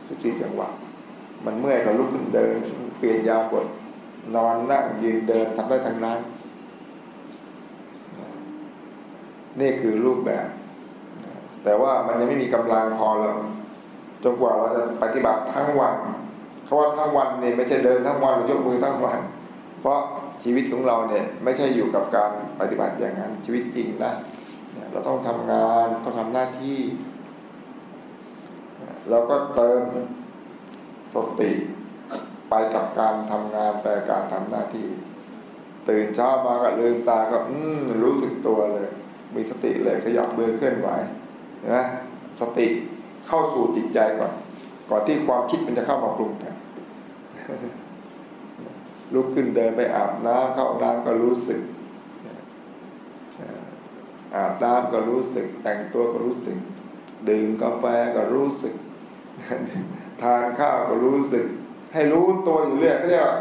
สิบสี่จังหวะ มันเมื่อยก็ลุกขึ้นเดิน เปลี่ยนยาบทนอนนั่งยืนเดินทำได้ทั้งนั้น นี่คือรูปแบบ แต่ว่ามันยังไม่มีกำลังพอเราจนกว่าเราจะปฏิบัติทั้งวันเขาว่าทั้งวันเนี่ยไม่ใช่เดินทั้งวันยกมือทั้งวัน เพราะชีวิตของเราเนี่ยไม่ใช่อยู่กับการปฏิบัติอย่างนั้นชีวิตจริงนะเราต้องทำงานต้องทำหน้าที่ เราก็เติมสติไปกับการทำงานไปการทำหน้าที่ ตื่นเช้ามาก็ลืมตาก็อืรู้สึกตัวเลย มีสติเลยขยับมือเคลื่อนไหว นไหมสติเข้าสู่จิตใจก่อน ก่อนที่ความคิดมันจะเข้ามาปรุงแต่งลุกขึ้นเดินไปอาบน้ำเข้าน้ำก็รู้สึกอาบน้ำก็รู้สึก แต่งตัวก็รู้สึก ดื่มกาแฟก็รู้สึก ทานข้าวก็รู้สึก ให้รู้ตัวอยู่เรื่อยก็เรียกว่า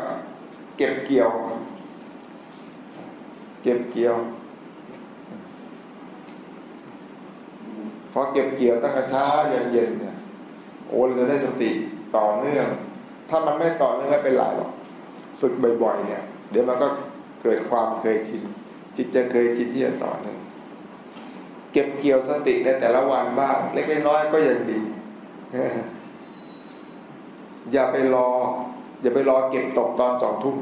เก็บเกี่ยว เก็บเกี่ยว พอเก็บเกี่ยวตั้งแต่เช้าเย็นๆเนี่ยโอ้เราจะได้สติต่อเนื่อง ถ้ามันไม่ต่อเนื่องไม่เป็นไรหรอกฝึกบ่อยๆ เนี่ย เดี๋ยวมันก็เกิดความเคยชินจิตจะเคยชินที่จะต่อเนื่องเก็บเกี่ยวสติในแต่ละวันบ้างเล็กน้อยก็ยังดี อย่าไปรอ อย่าไปรอเก็บตกตอนสองทุ่ม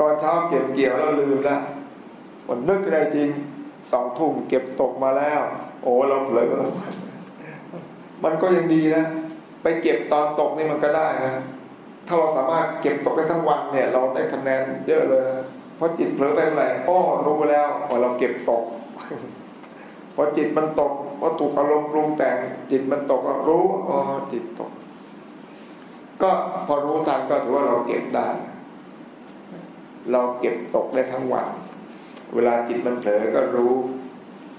ตอนเช้าเก็บเกี่ยวแล้วลืมล้ววันนึกได้จริง สองทุ่มเก็บตกมาแล้ว โอ้เราเผลอแล้วมันก็ยังดีนะ ไปเก็บตอนตกนี่มันก็ได้นะถ้าเราสามารถเก็บตกได้ทั้งวันเนี่ย เราได้คะแนนเยอะเลยเพราะจิตเผลอไปเมื่อไหร่อ้อรู้แล้วว่าเราเก็บตกพอจิตมันตกพอถูกอารมณ์ปรุงแต่ง จิตมันตกก็รู้อ๋อจิตตก ก็พอรู้ทันก็ถือว่าเราเก็บได้ เราเก็บตกได้ทั้งวัน เวลาจิตมันเผลอก็รู้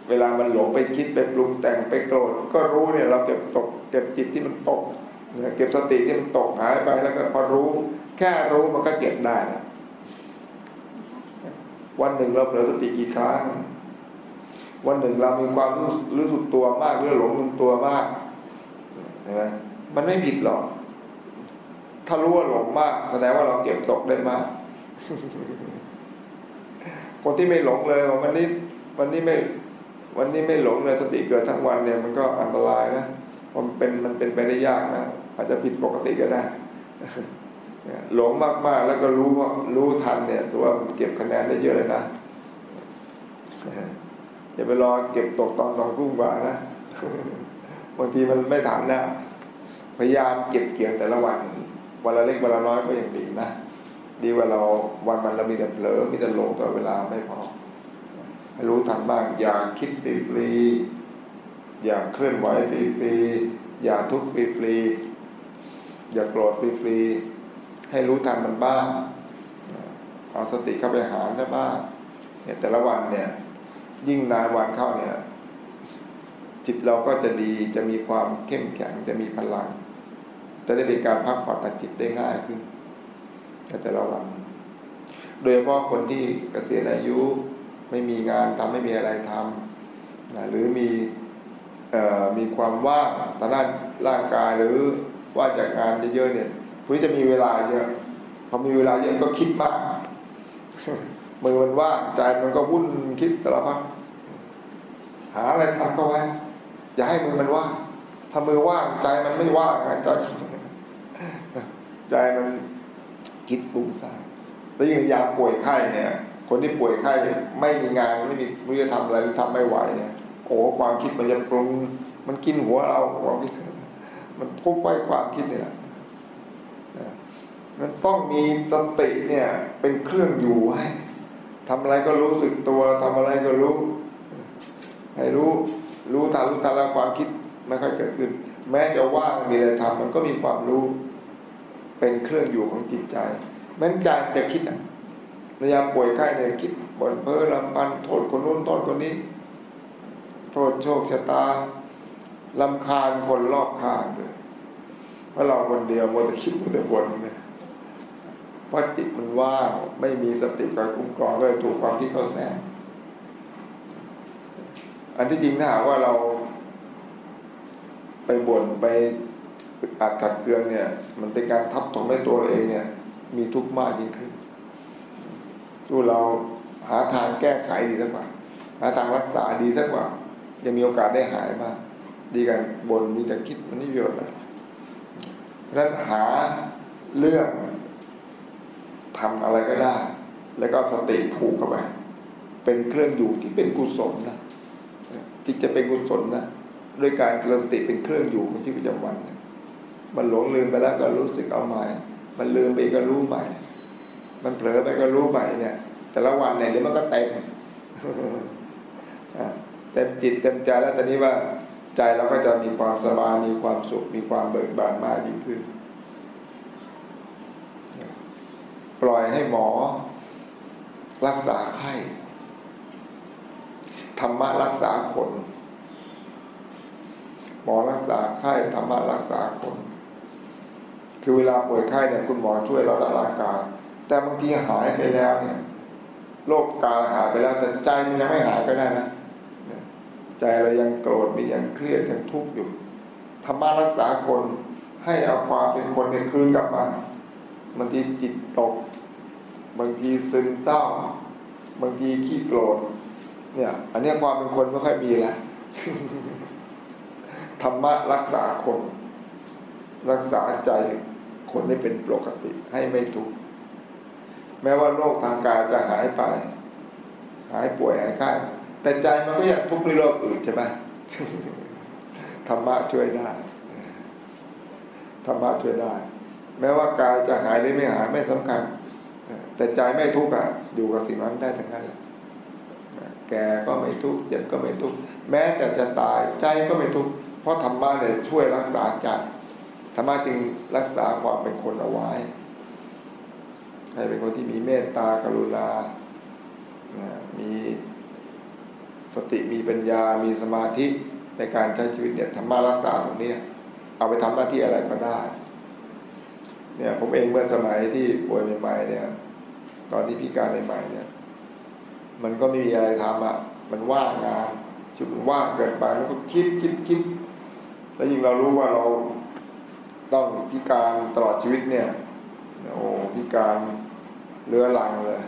เวลามันหลงไปคิดไปปรุงแต่งไปโกรธก็รู้เนี่ยเราเก็บตกเก็บจิตที่มันตกเก็บสติที่มันตกหายไปแล้วก็พอรู้ แค่รู้มันก็เก็บได้นะวันหนึ่งเราเผลอสติกี่ครั้งวันหนึ่งเรามีความรู้รู้สึกตัวมากหรือหลงลืมตัวมากเห็นไหมมันไม่ผิดหรอก ถ้ารู้ว่าหลงมากแสดงว่าเราเก็บตกได้มาก คนที่ไม่หลงเลยวันนี้วันนี้ไม่วันนี้ไม่หลงเลยสติเกิดทั้งวันเนี่ยมันก็อันตรายนะมันเป็นมันเป็นไปได้ยากนะอาจจะผิดปกติก็ได้หลงมากๆแล้วก็รู้ว่ารู้ทันเนี่ยถือว่าเก็บคะแนนได้เยอะเลยนะอย่าไปรอเก็บตกตอนสองทุ่มกว่านะบางทีมันไม่ทันนะพยายามเก็บเกี่ยวแต่ละวันวันละเล็กวันละน้อยก็ยังดีนะ ดีว่าเราวันมันเรามีแต่เผลอมีแต่หลงตลอดเวลาไม่พอให้รู้ทันบ้างอย่าคิดฟรีๆอย่าเคลื่อนไหวฟรีๆอย่าทุกข์ฟรีอย่าโกรธฟรีๆให้รู้ทันมันบ้างเอาสติเข้าไปหาได้บ้างเนี่ยแต่ละวันเนี่ย ยิ่งนานวันเข้าเนี่ย จิตเราก็จะดีจะมีความเข้มแข็งจะมีพลัง จะได้เป็นการพักผ่อนทางจิตได้ง่ายขึ้น ในแต่ละวัน โดยเฉพาะคนที่เกษียณอายุไม่มีงานทำไม่มีอะไรทำนะหรือมีมีความว่างทางด้านร่างกายหรือว่าจากงานเยอะๆเนี่ยพวกนี้จะมีเวลาเยอะพอมีเวลาเยอะก็คิดมากมือมันว่างใจมันก็วุ่นคิดสารพัดหาอะไรทำก็ไว้ อย่าให้มือมันว่างถ้ามือว่างใจมันไม่ว่างใจใจมัน คิดฟุ้งซ่านแล้วยิ่งยามป่วยไข้เนี่ย คนที่ป่วยไข้ไม่มีงานไม่มีไม่รู้จะทำอะไรหรือทำไม่ไหวเนี่ย โอ้ความคิดมันยังปรุงมันกินหัวเราความคิดมันทุกข์ไว้ความคิดเนี่ยมันต้องมีสติเนี่ยเป็นเครื่องอยู่ให้ทำอะไรก็รู้สึกตัวทำอะไรก็รู้ ให้รู้รู้ทันรู้ทันแล้วความคิดไม่ค่อยเกิดขึ้น แม้จะว่างมีอะไรทำมันก็มีความรู้ เป็นเครื่องอยู่ของจิตใจแม้ใจจะคิดอะในยามป่วยไข้เนี่ยคิดบ่นเพ้อลำพันโทษคนนู้นโทษคนนี้ โทษโชคชะตาลำคาญคนรอบข้างเลยเพราเราคนเดียวมัวแต่คิดมัวแต่บ่นเนี่ยเพราะจิตมันว่างไม่มีสติคอยคุ้มครองก็เลยถูกความคิดเข้าแทรกอันที่จริงถ้าหากว่าเรา ไปบ่นไป อัดขัดเคืองเนี่ย มันเป็นการทับถมให้ตัวเราเองเนี่ย มีทุกข์มากยิ่งขึ้น สู้เราหาทางแก้ไขดีสักกว่า หาทางรักษาดีสักกว่ายังมีโอกาสได้หายมากดีกันบนมีแต่คิดมันไม่ประโยชน์เลยเพราะนั้นหาเรื่องทำอะไรก็ได้ แล้วก็สติผูกเข้าไป เป็นเครื่องอยู่ที่เป็นกุศลนะจิตจะเป็นกุศลนะด้วยการเจริญสติเป็นเครื่องอยู่ของชีวิตประจำวัน มันหลงลืมไปแล้วก็รู้สึกเอาใหม่ มันลืมไปก็รู้ใหม่ มันเผลอไปก็รู้ใหม่เนี่ย แต่ละวันเนี่ยเดี๋ยวมันก็เต็มเต็มจิตเต็มใจแล้วตอนนี้ว่าใจเราก็จะมีความสบายมีความสุข มีความเบิกบานมากยิ่งขึ้น ปล่อยให้หมอ รักษาไข้ธรรมะรักษาคนหมอรักษาไข้ธรรมะรักษาคน คือเวลาป่วยไข้เนี่ยคุณหมอช่วยเราด้านร่างกาย แต่บางทีหายไปแล้วเนี่ยโรคกายหายไปแล้วแต่ใจมันยังไม่หายก็ได้นะใจเรายังโกรธมียังเครียดยังทุกข์อยู่ธรรมะรักษาคนให้เอาความเป็นคนในคืนกลับมาบางทีจิตตก บางทีซึมเศร้า บางทีขี้โกรธเนี่ย อันนี้ความเป็นคนไม่ค่อยมีแล้วธรรมะรักษาคน รักษาใจ คนให้เป็นปกติให้ไม่ทุกข์แม้ว่าโรคทางกายจะหายไป หายป่วยหายไข้แต่ใจมันก็ยังทุกข์ในโรคอื่นใช่ไหมธรรมะช่วยได้ธรรมะช่วยได้ แม้ว่ากายจะหายหรือไม่หายไม่สำคัญ แต่ใจไม่ทุกข์อะอยู่กับสิ่งนั้นได้ทั้งนั้นแก่ก็ไม่ทุกข์เจ็บก็ไม่ทุกข์แม้แต่จะตายใจก็ไม่ทุกข์เพราะธรรมะเนี่ยช่วยรักษาใจ ธรรมะจึงรักษาความเป็นคนเอาไว้ ให้เป็นคนที่มีเมตตากรุณา มีสติมีปัญญา มีสมาธิในการใช้ชีวิตเนี่ยธรรมะรักษาตรงนี้เอาไปทำหน้าที่อะไรก็ได้ เนี่ยผมเองเมื่อสมัยที่ป่วยใหม่ๆเนี่ย ตอนที่พิการใหม่ๆเนี่ย มันก็ไม่มีอะไรทำอะ มันว่างงานชุดมันว่างเกินไปแล้วก็คิดคิดคิดแล้วยิ่งเรารู้ว่าเรา ต้องพิการตลอดชีวิตเนี่ยโอ้พิการเรื้อรังเลย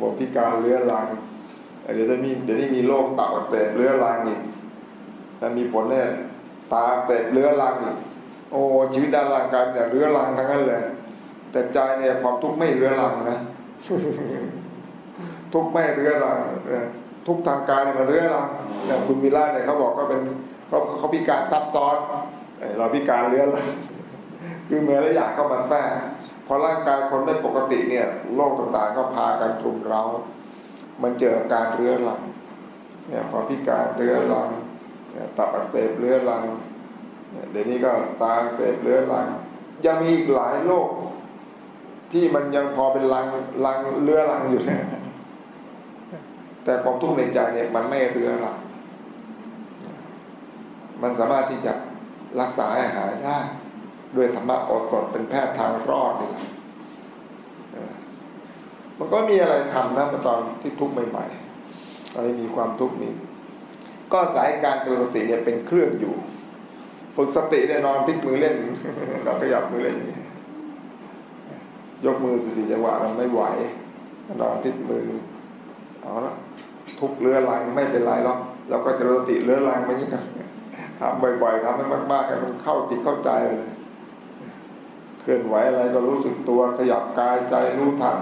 บอกพิการเรื้อรังเดี๋ยวจะมีเดี๋ยวนี้มีโรคตับอักเสบเรื้อรังอีกแล้วมีผลเนี่ยตาเสบเรื้อรังอีกโอ้ชีวิตด้านร่างกายเนี่ยเรื้อรังทั้งนั้นเลย แต่ใจเนี่ยความทุกข์ไม่เรื้อรังนะทุกข์ไม่เรื้อรังทุกทางกายเนี่ยมันเรื้อรังเนี่คุณมิล่าเนี่ยเขาบอกก็เป็นเขาเขาพิการซับซ้อน เราพิการเรื้อรังคือเมื่อแล้วอยากเข้ามาแทรกพอร่างกายคนไม่ปกติเนี่ยโรคต่างๆก็พากันรุมเร้ามันเจอการเรื้อรังเนี่ยพอพิการเรื้อรังตับอักเสบเรื้อรังเดี๋ยวนี้ก็ตาอักเสบเรื้อรัง ยังมีอีกหลายโรคที่มันยังพอเป็นรังรังเรื้อรังอยู่นะแต่ความทุกข์ในใจเนี่ยมันไม่เรื้อรังมันสามารถที่จะ รักษาให้หายได้ด้วยธรรมะอดสดเป็นแพทย์ทางรอดนี่มันก็มีอะไรทำนะตอนที่ทุกข์ใหม่ๆตอนนี้มีความทุกข์มีก็สายการเจริญสติเนี่ยเป็นเครื่องอยู่ ฝึกสติเนี่ยนอนพลิกมือเล่นเราก็ยับมือเล่นยกมือสติจังหวะมันไม่ไหวนอนพลิกมือเอาละทุกเรือรังไม่เป็นไรหรอกเราก็เจริญสติเรือรังไปนี่กัน ทำบ่อยๆทำให้มากๆให้มันเข้าติดเข้าใจเลยเคลื่อนไหวอะไรก็รู้สึกตัวขยับกายใจรู้ทัน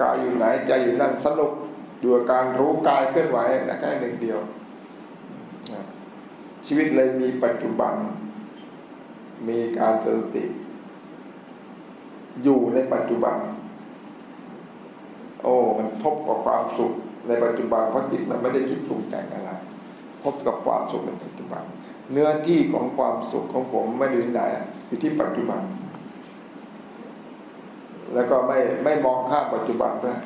กายอยู่ไหนใจอยู่นั่นสนุกอยู่กับการรู้กายเคลื่อนไหวนะแค่หนึ่งเดียว ชีวิตเลยมีปัจจุบัน มีการเจริญสติ อยู่ในปัจจุบัน โอ้มันพบกับความสุขในปัจจุบันเพราะจิตมันไม่ได้คิดปรุงแต่งอะไร พบกับความสุขในปัจจุบัน เนื้อที่ของความสุขของผมไม่ได้อยู่ไหนอยู่ที่ปัจจุบัน แล้วก็ไม่ไม่มองข้ามปัจจุบันด้วย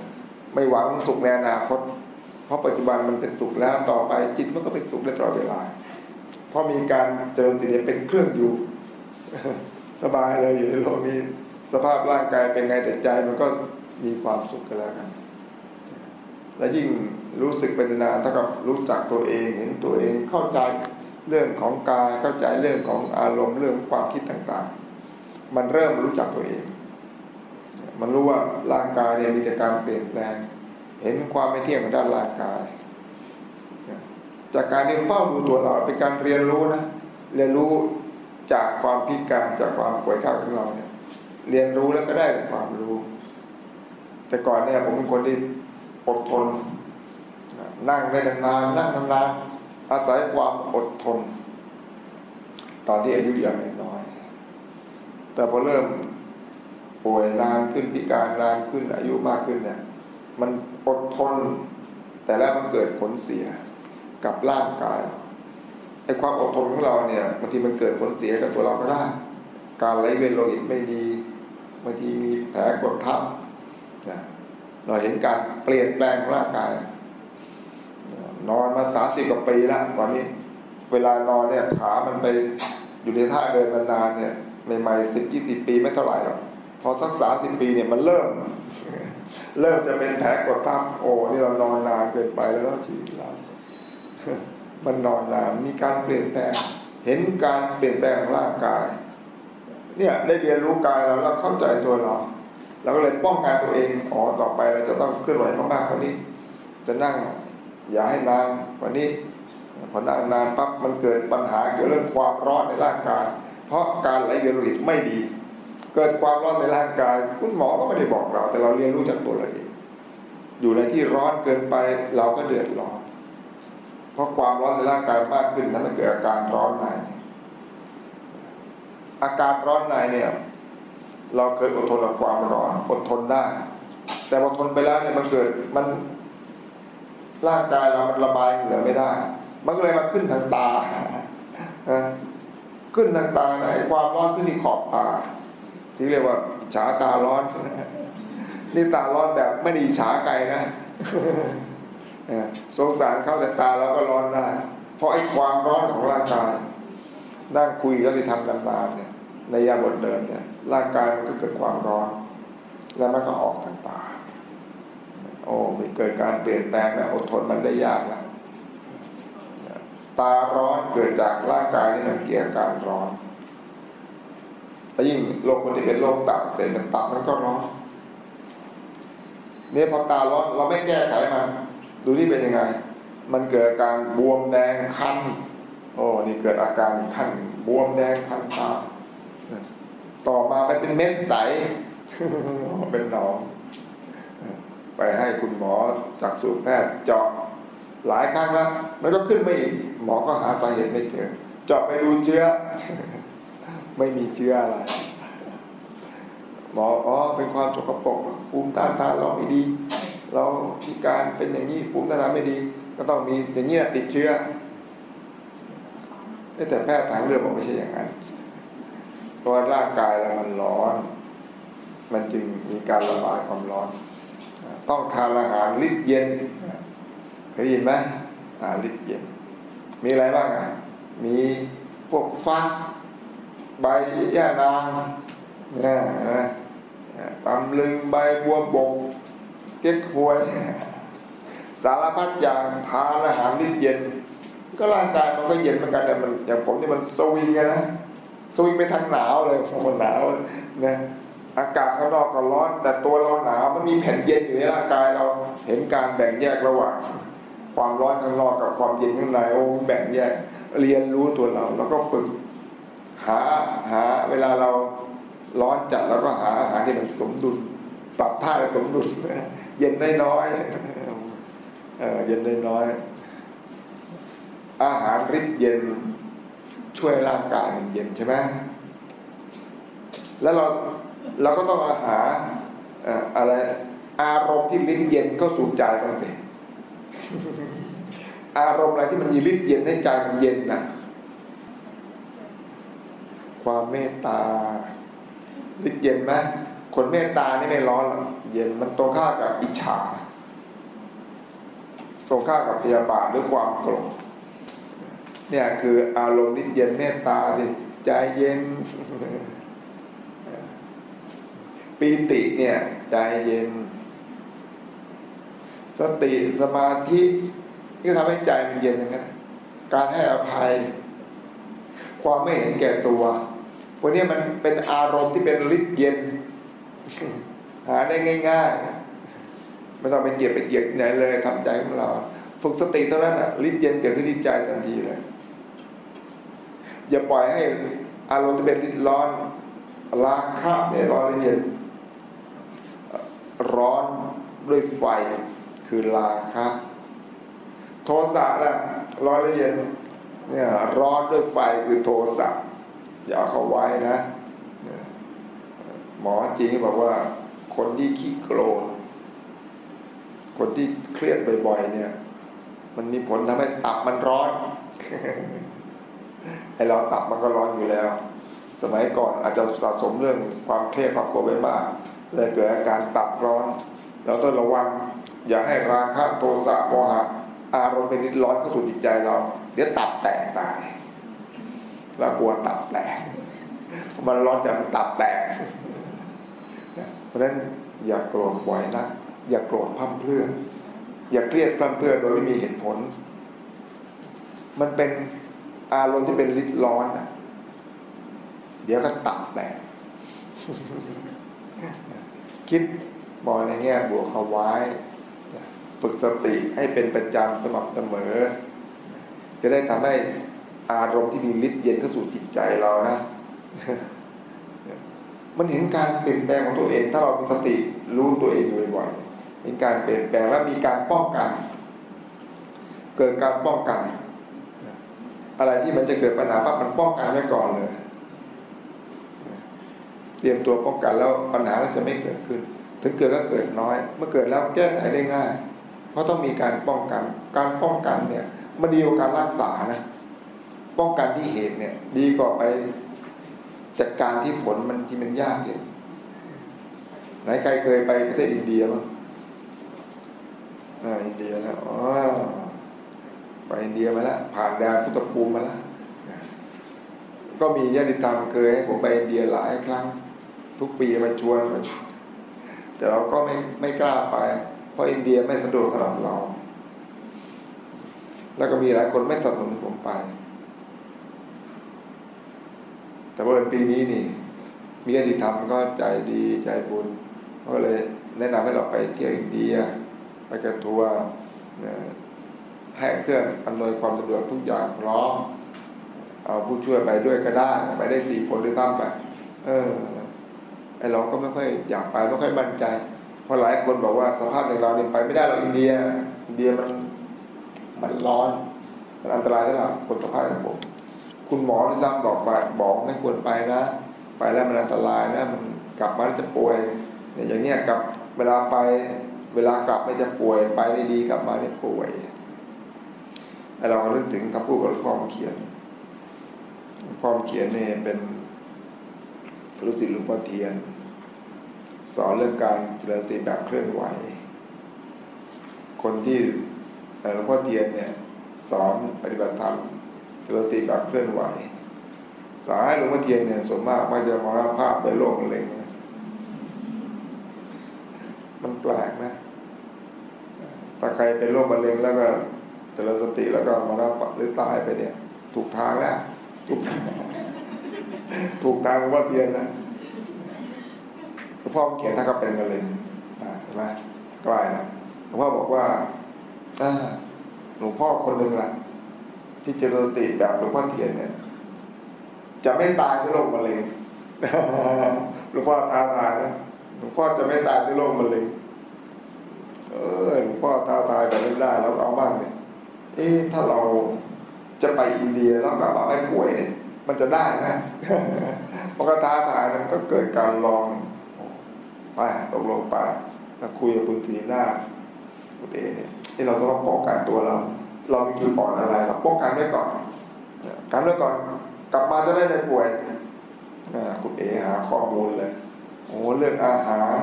ไม่หวังสุขในอนาคต เพราะปัจจุบันมันเป็นสุขแล้วต่อไปจิตมันก็เป็นสุขได้ตลอดเวลา เพราะมีการเจริญสติเป็นเครื่องอยู่ สบายเลยอยู่ในโลกนี้สภาพร่างกายเป็นไงแต่ใจมันก็มีความสุขกันแล้วกัน และยิ่งรู้สึกเป็นนานเท่ากับรู้จักตัวเองเห็นตัวเองเข้าใจ เรื่องของกายเข้าใจเรื่องของอารมณ์เรื่องความคิดต่างๆ มันเริ่มรู้จักตัวเอง มันรู้ว่าร่างกายเนี่ยมีแต่การเปลี่ยนแปลง เห็นความไม่เที่ยงของด้านร่างกาย จากการที่เฝ้าดูตัวเราเป็นการเรียนรู้นะเรียนรู้จากความพิการจากความป่วยข้าวของเราเนี่ย เรียนรู้แล้วก็ได้ความรู้ แต่ก่อนเนี่ยผมเป็นคนที่อดทนนั่งได้นานๆนั่งนานๆ อาศัยความอดทน ตอนที่อายุยังน้อย แต่พอเริ่มป่วยนานขึ้นพิการนานขึ้นอายุมากขึ้นเนี่ยมันอดทน แต่แล้วมันเกิดผลเสียกับร่างกายไอ้ความอดทนของเราเนี่ยบางทีมันเกิดผลเสียกับตัวเราก็ได้ การไหลเวียนโลหิตไม่ดีบางทีมีแผลกดทับเราเห็นการเปลี่ยนแปลงร่างกาย นอนมาสามสิบกว่าปีแล้วตอนนี้ เวลานอนเนี่ยขามันไปอยู่ในท่าเดินนานๆเนี่ยใหม่ๆสิบยี่สิบปีไม่เท่าไหร่หรอกพอสักสามสิบปีเนี่ยมันเริ่ม เริ่มจะเป็นแผลกดทับโอ้นี่เรานอนนานเกินไปแล้วชีวิตเรามันนอนนานมีการเปลี่ยนแปลง เห็นการเปลี่ยนแปลงของร่างกาย เนี่ยได้เรียนรู้กายเราแล้วเข้าใจตัวเราเราก็เลยป้องกันตัวเองอ๋อต่อไปเราจะต้องเคลื่อนไหวมากๆกว่านี้ จะนั่ง อย่าให้นานกว่านี้พอนั่งนานปั๊บมันเกิดปัญหาเกี่ยวเรื่องความร้อนในร่างกาย เพราะการไหลเวียนโลหิตไม่ดี เกิดความร้อนในร่างกาย คุณหมอก็ไม่ได้บอกเรา แต่เราเรียนรู้จากตัวเราเองอยู่ในที่ร้อนเกินไปเราก็เดือดร้อนเพราะความร้อนในร่างกายมากขึ้นนั้นมันเกิดอาการร้อนในอาการร้อนในเนี่ยเราเคยอดทนกับความร้อนอดทนได้ แต่พอทนไปแล้วเนี่ยมันเกิดมัน ร่างกายเรามันระบายเหงื่อไม่ได้ มันก็เลยมาขึ้นทางตาขึ้นทางตาไอ้ความร้อนขึ้นที่ขอบตาที่เรียกว่าฉาตาร้อน นี่ตาร้อนแบบไม่ได้ฉาไกลนะสงสารเข้าแต่ตาเราก็ร้อนได้ เพราะไอ้ความร้อนของร่างกายนั่งคุยก็ที่ทำนานๆเนี่ยในยาบทเดินเนี่ยร่างกายมันก็เกิดความร้อน แล้วมันก็ออกทางตา โอ้มีเกิดการเปลี่ยนแปลงแล้วอดทนมันได้ยากล้วตาร้อนเกิดจากร่างกายนี่มันเกี่ยวกับการร้อนแล้วยิ่งโรคคนที่เป็นโรคตับเสร็จมันตับมันก็ร้อนเนี่ยพอตาร้อนเราไม่แก้ไขมัน ดูที่เป็นยังไง มันเกิดการบวมแดงคันโอ้นี่เกิดอาการอีกขั้นบวมแดงคันตาต่อมามันเป็นเม็ดใสเป็นหนอง ไปให้คุณหมอจากสูตแพทย์เจาะหลายครั้งแล้วมันก็ขึ้นไม่อีกหมอก็หาสาเหตุไม่เจอเจาะไปดูเชื้อ ไม่มีเชื้ออะไรหมออ๋อเป็นความสกปรกภูมิต้านทานเราไม่ดี เราพิการเป็นอย่างนี้ภูมิต้านทานไม่ดี ก็ต้องมีอย่างนี้ติดเชื้อแต่แพทย์ทางเลือกบอกไม่ใช่อย่างนั้นเพราะร่างกายเรามันร้อน มันจึงมีการระบายความร้อน ต้องทานอาหารลิดเย็นเคยได้ยินไหมอาหารลิดเย็น มีอะไรบ้างอะมีพวกฟักใบย่านางเนี่ยนะตำลึงใบบัวบก เก๊กฮวย สารพัดอย่างทานอาหารลิดเย็น ก็ร่างกายมันก็เย็นเหมือนกันแต่มันอย่างผมนี่มันสวิงไงนะสวิงไปทางหนาวเลยมันหนาวนะ อากาศข้างนอกก็ร้อน แต่ตัวเราหนาวมันมีแผ่นเย็นอยู่ในร่างกายเราเห็นการแบ่งแยกระหว่างความร้อนข้างนอกกับความเย็นข้างในโอ้แบ่งแยกเรียนรู้ตัวเรา แล้วก็ฝึกหาหาเวลาเราร้อนจัดแล้วก็หาอาหารที่มันสมดุล ปรับท่าสมดุลเย็นได้น้อยเออเย็นได้น้อย อาหารริดเย็นช่วยร่างกายมันเย็นใช่ไหมแล้วเรา เราก็ต้องอาหาอะไรอารมณ์ที่ลิ้นเย็นเข้าสู่ใจมันเองอารมณ์อะไรที่มันมีลิ้นเย็นให้ใจมันเย็นนะความเมตตาลิ้นเย็นไหมคนเมตตานี่ไม่ร้อนหรอกเย็นมันตรงข้ากับอิจฉา ตรงข้ากับพยาบาทหรือความโกรธเนี่ยคืออารมณ์ลิ้นเย็นเมตตาดิใจเย็น ปีติเนี่ยใจเย็น สติสมาธิที่ทำให้ใจมันเย็นอย่างนั้นการให้อภัย ความไม่เห็นแก่ตัวพวกนี้มันเป็นอารมณ์ที่เป็นฤทธิ์เย็น หาได้ง่ายๆไม่ต้องไปเกียดไปเกียดไหนเลยทำใจของเรา ฝึกสติเท่านั้นอะฤทธิ์เย็นเกิดขึ้นที่ใจทันทีเลยอย่าปล่อยให้อารมณ์จะเป็นฤทธิ์ร้อนราคะเนี่ยร้อนหรือเย็น ร้อนด้วยไฟคือราคะโทสะนะร้อนและเย็นเนี่ยร้อนด้วยไฟคือโทสะอย่าเข้าไว้นะหมอจริงบอกว่า คนที่ขี้โกรธคนที่เครียดบ่อยๆเนี่ย มันมีผลทำให้ตับมันร้อนไอเราตับมันก็ร้อนอยู่แล้ว สมัยก่อนอาจจะสะสมเรื่องความเครียดความกลัวไปมาก เลยเกิดอาการตับร้อนเราต้องระวังอย่าให้ราคะโทสะโมหะอารมณ์เป็นนิดร้อนเข้าสู่จิตใจเรา เดี๋ยวตับแตกตายเรากลัวตับแตกมันร้อนจะมันตับแตกเพราะฉะนั้นอย่าโกรธบ่อยนะอย่าโกรธพั่มเพลื่ออย่าเครียดพั่มเพลื่อโดยไม่มีเหตุผล มันเป็นอารมณ์ที่เป็นฤทธิ์ร้อนเดี๋ยวก็ตับแตก คิดมองในแง่บวกเอาไว้ ฝึกสติให้เป็นประจำสม่ำเสมอ จะได้ทำให้อารมณ์ที่มีฤทธิ์เย็นเข้าสู่จิตใจเรานะมันเห็นการเปลี่ยนแปลงของตัวเอง ถ้าเรามีสติรู้ตัวเองบ่อยๆเห็นการเปลี่ยนแปลงและมีการป้องกัน เกิดการป้องกัน อะไรที่มันจะเกิดปัญหาปั๊บมันป้องกันไว้ก่อนเลย เตรียมตัวป้องกันแล้วปัญหาจะไม่เกิดขึ้น ถึงเกิดก็เกิดน้อย เมื่อเกิดแล้วแก้ไขได้ง่าย เพราะต้องมีการป้องกัน การป้องกันเนี่ยมันดีกว่าการรักษานะป้องกันที่เหตุเนี่ย ดีกว่าไปจัดการที่ผลมันที่มันยากเย็นไหนใครเคยไปประเทศอินเดียบ้างอ่าอินเดียนะอ๋อไปอินเดียมาแล้วผ่านแดนพุทธภูมิมาแล้วก็มีญาติธรรมเคยให้ผมไปอินเดียหลายครั้ง ทุกปีมาชวนมาชวน แต่เราก็ไม่ไม่กล้าไป เพราะอินเดียไม่สะดวกสำหรับเรา แล้วก็มีหลายคนไม่สนับสนุนผมไป แต่ว่าปีนี้นี่ มีญาติธรรมก็ใจดีใจบุญก็เลยแนะนำให้เราไปเที่ยวอินเดียไปกระทัวร์ให้เครื่องอำนวยความสะดวกทุกอย่างพร้อม เอาผู้ช่วยไปด้วยก็ได้ ไปได้สี่คนด้วยตั้งไป เออ ไอ้เราก็ไม่ค่อยอยากไปไม่ค่อยมั่นใจ เพราะหลายคนบอกว่าสภาพในเราเนี่ยไปไม่ได้เราอินเดียอินเดียมันมันร้อนมันอันตรายสำหรับคนสภาพอย่างผม คุณหมอที่ซ้ำบอกไปบอกไม่ควรไปนะ ไปแล้วมันอันตรายนะ มันกลับมาแล้วจะป่วยเนี่ยอย่างเนี้ยกับเวลาไปเวลากลับไม่จะป่วยไปไม่ดีกลับมาเนี่ยป่วยไอเราก็นึกถึงคำพูดของหลวงพ่อเขียนพ่อเขียนเนี่ยเป็น รู้สิทธิ์หลวงพ่อเทียน สอนเรื่องการเจริญสติแบบเคลื่อนไหว คนที่หลวงพ่อเทียนเนี่ยสอนปฏิบัติธรรมเจริญสติแบบเคลื่อนไหว สายหลวงพ่อเทียนเนี่ยส่วนมากไม่จะมรณภาพในโรคมะเร็งมันแปลกนะ ถ้าใครเป็นโรคมะเร็งแล้วก็เจริญสติแล้วก็มรณภาพหรือตายไปเนี่ย ถูกทางแล้วถูกทาง ถูกทางหลวงพ่อเทียนนะหลวงพ่อเขียนถ้าเขาเป็นมะเร็งใช่ไหมใกล้นะหลวงพ่อบอกว่าหลวงพ่อคนหนึ่งล่ะ ที่เจริญติแบบหลวงพ่อเทียนเนี่ย จะไม่ตายด้วยโรคมะเร็งหลวงพ่อท้าทายนะหลวงพ่อจะไม่ตายด้วยโรคมะเร็งเออหลวงพ่อท้าทายแต่ไม่ได้เราเอาบ้างเนี่ยเอ๊ะถ้าเราจะไปอินเดียแล้วกลับมาไม่ป่วยเนี่ย มันจะได้ไหมพอกท้าทายมันก็เกิดการลองไปตกลงไปคุยกับคุณศีนาคุณเอเนี่ยที่เราต้องป้องกันตัวเรา เรามีจุดอ่อนอะไรเราป้องกันไว้ก่อนกันไว้ก่อน กลับมาจะได้ไม่ป่วยคุณเอหาข้อมูลเลยโอ้เรื่องอาหาร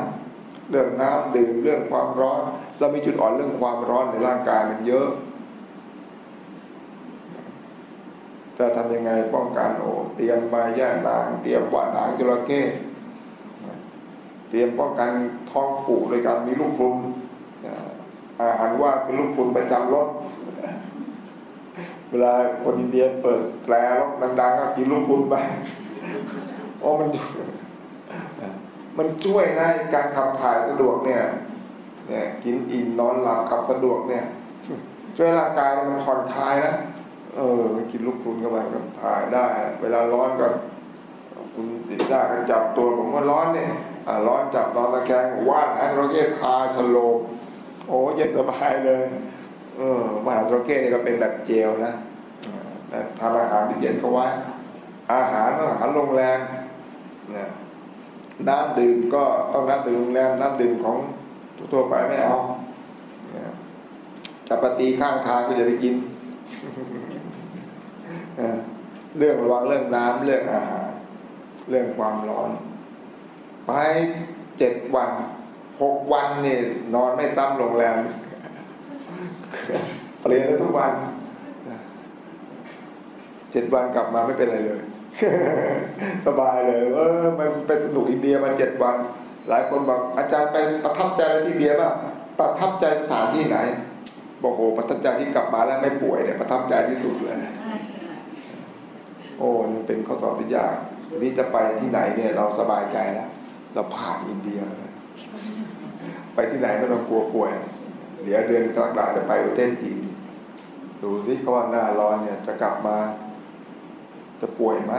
เรื่องน้ำดื่มเรื่องความร้อน เรามีจุดอ่อนเรื่องความร้อนในร่างกายมันเยอะ จะทำยังไงป้องกันโอ้เตรียมมาย่างนางเตรียมหวานหางจระเข้เตรียมป้องกันท้องผูกโดยการมีลูกพรุนอาหารว่าเป็นลูกพรุนประจำรถเวลาคนอินเดียเปิดแตรรถดังๆก็กินลูกพรุนไปโอ้มันมันช่วยนะการขับถ่ายสะดวกเนี่ยเนี่ยกินอิ่มนอนหลับขับสะดวกเนี่ยช่วยร่างกายมันผ่อนคลายนะ เออมันกินลูกคุณเข้าไปก็ถ่ายได้ เวลาร้อนก็คุณติดได้ก็จับตัวผมว่าร้อนเนี่ยร้อนจับตอนตะแคงว่านหางระเข้ทาชโลมโอ้เย็นสบายเลยเออมหาระเข้นี่ก็เป็นแบบเจลนะทำอาหารที่เย็นเขาไว้อาหารอาหารโรงแรมนะน้ำดื่มก็ต้องน้ำดื่มโรงแรมน้ำดื่มของทั่วไปไม่เอาจับปฏิข้างทางก็จะไปกิน เรื่องระวังเรื่องน้ำเรื่องอาหาร เรื่องความร้อน ไปเจ็ดวันหกวันนี่นอนไม่ซ้ำโรงแรมเปลี่ยนทุกวันเจ็ดวันกลับมาไม่เป็นอะไรเลย สบายเลยเออมันเป็นหนุกอินเดียมาเจ็ดวัน หลายคนบอกอาจารย์ไปประทับใจที่เดียป่ะประทับใจสถานที่ไหนบอกโหประทับใจที่กลับมาแล้วไม่ป่วยเนี่ยประทับใจที่สุดเลย โอ้นี่เป็นข้อสอบที่ยากทีนี้จะไปที่ไหนเนี่ยเราสบายใจแล้วเราผ่านอินเดีย ไปที่ไหนไม่ต้องกลัวป่วย เดี๋ยวเดือนกรกฎาจะไปประเทศจีนดูสิเขาว่าหน้าร้อนเนี่ย จะกลับมา จะป่วยไหม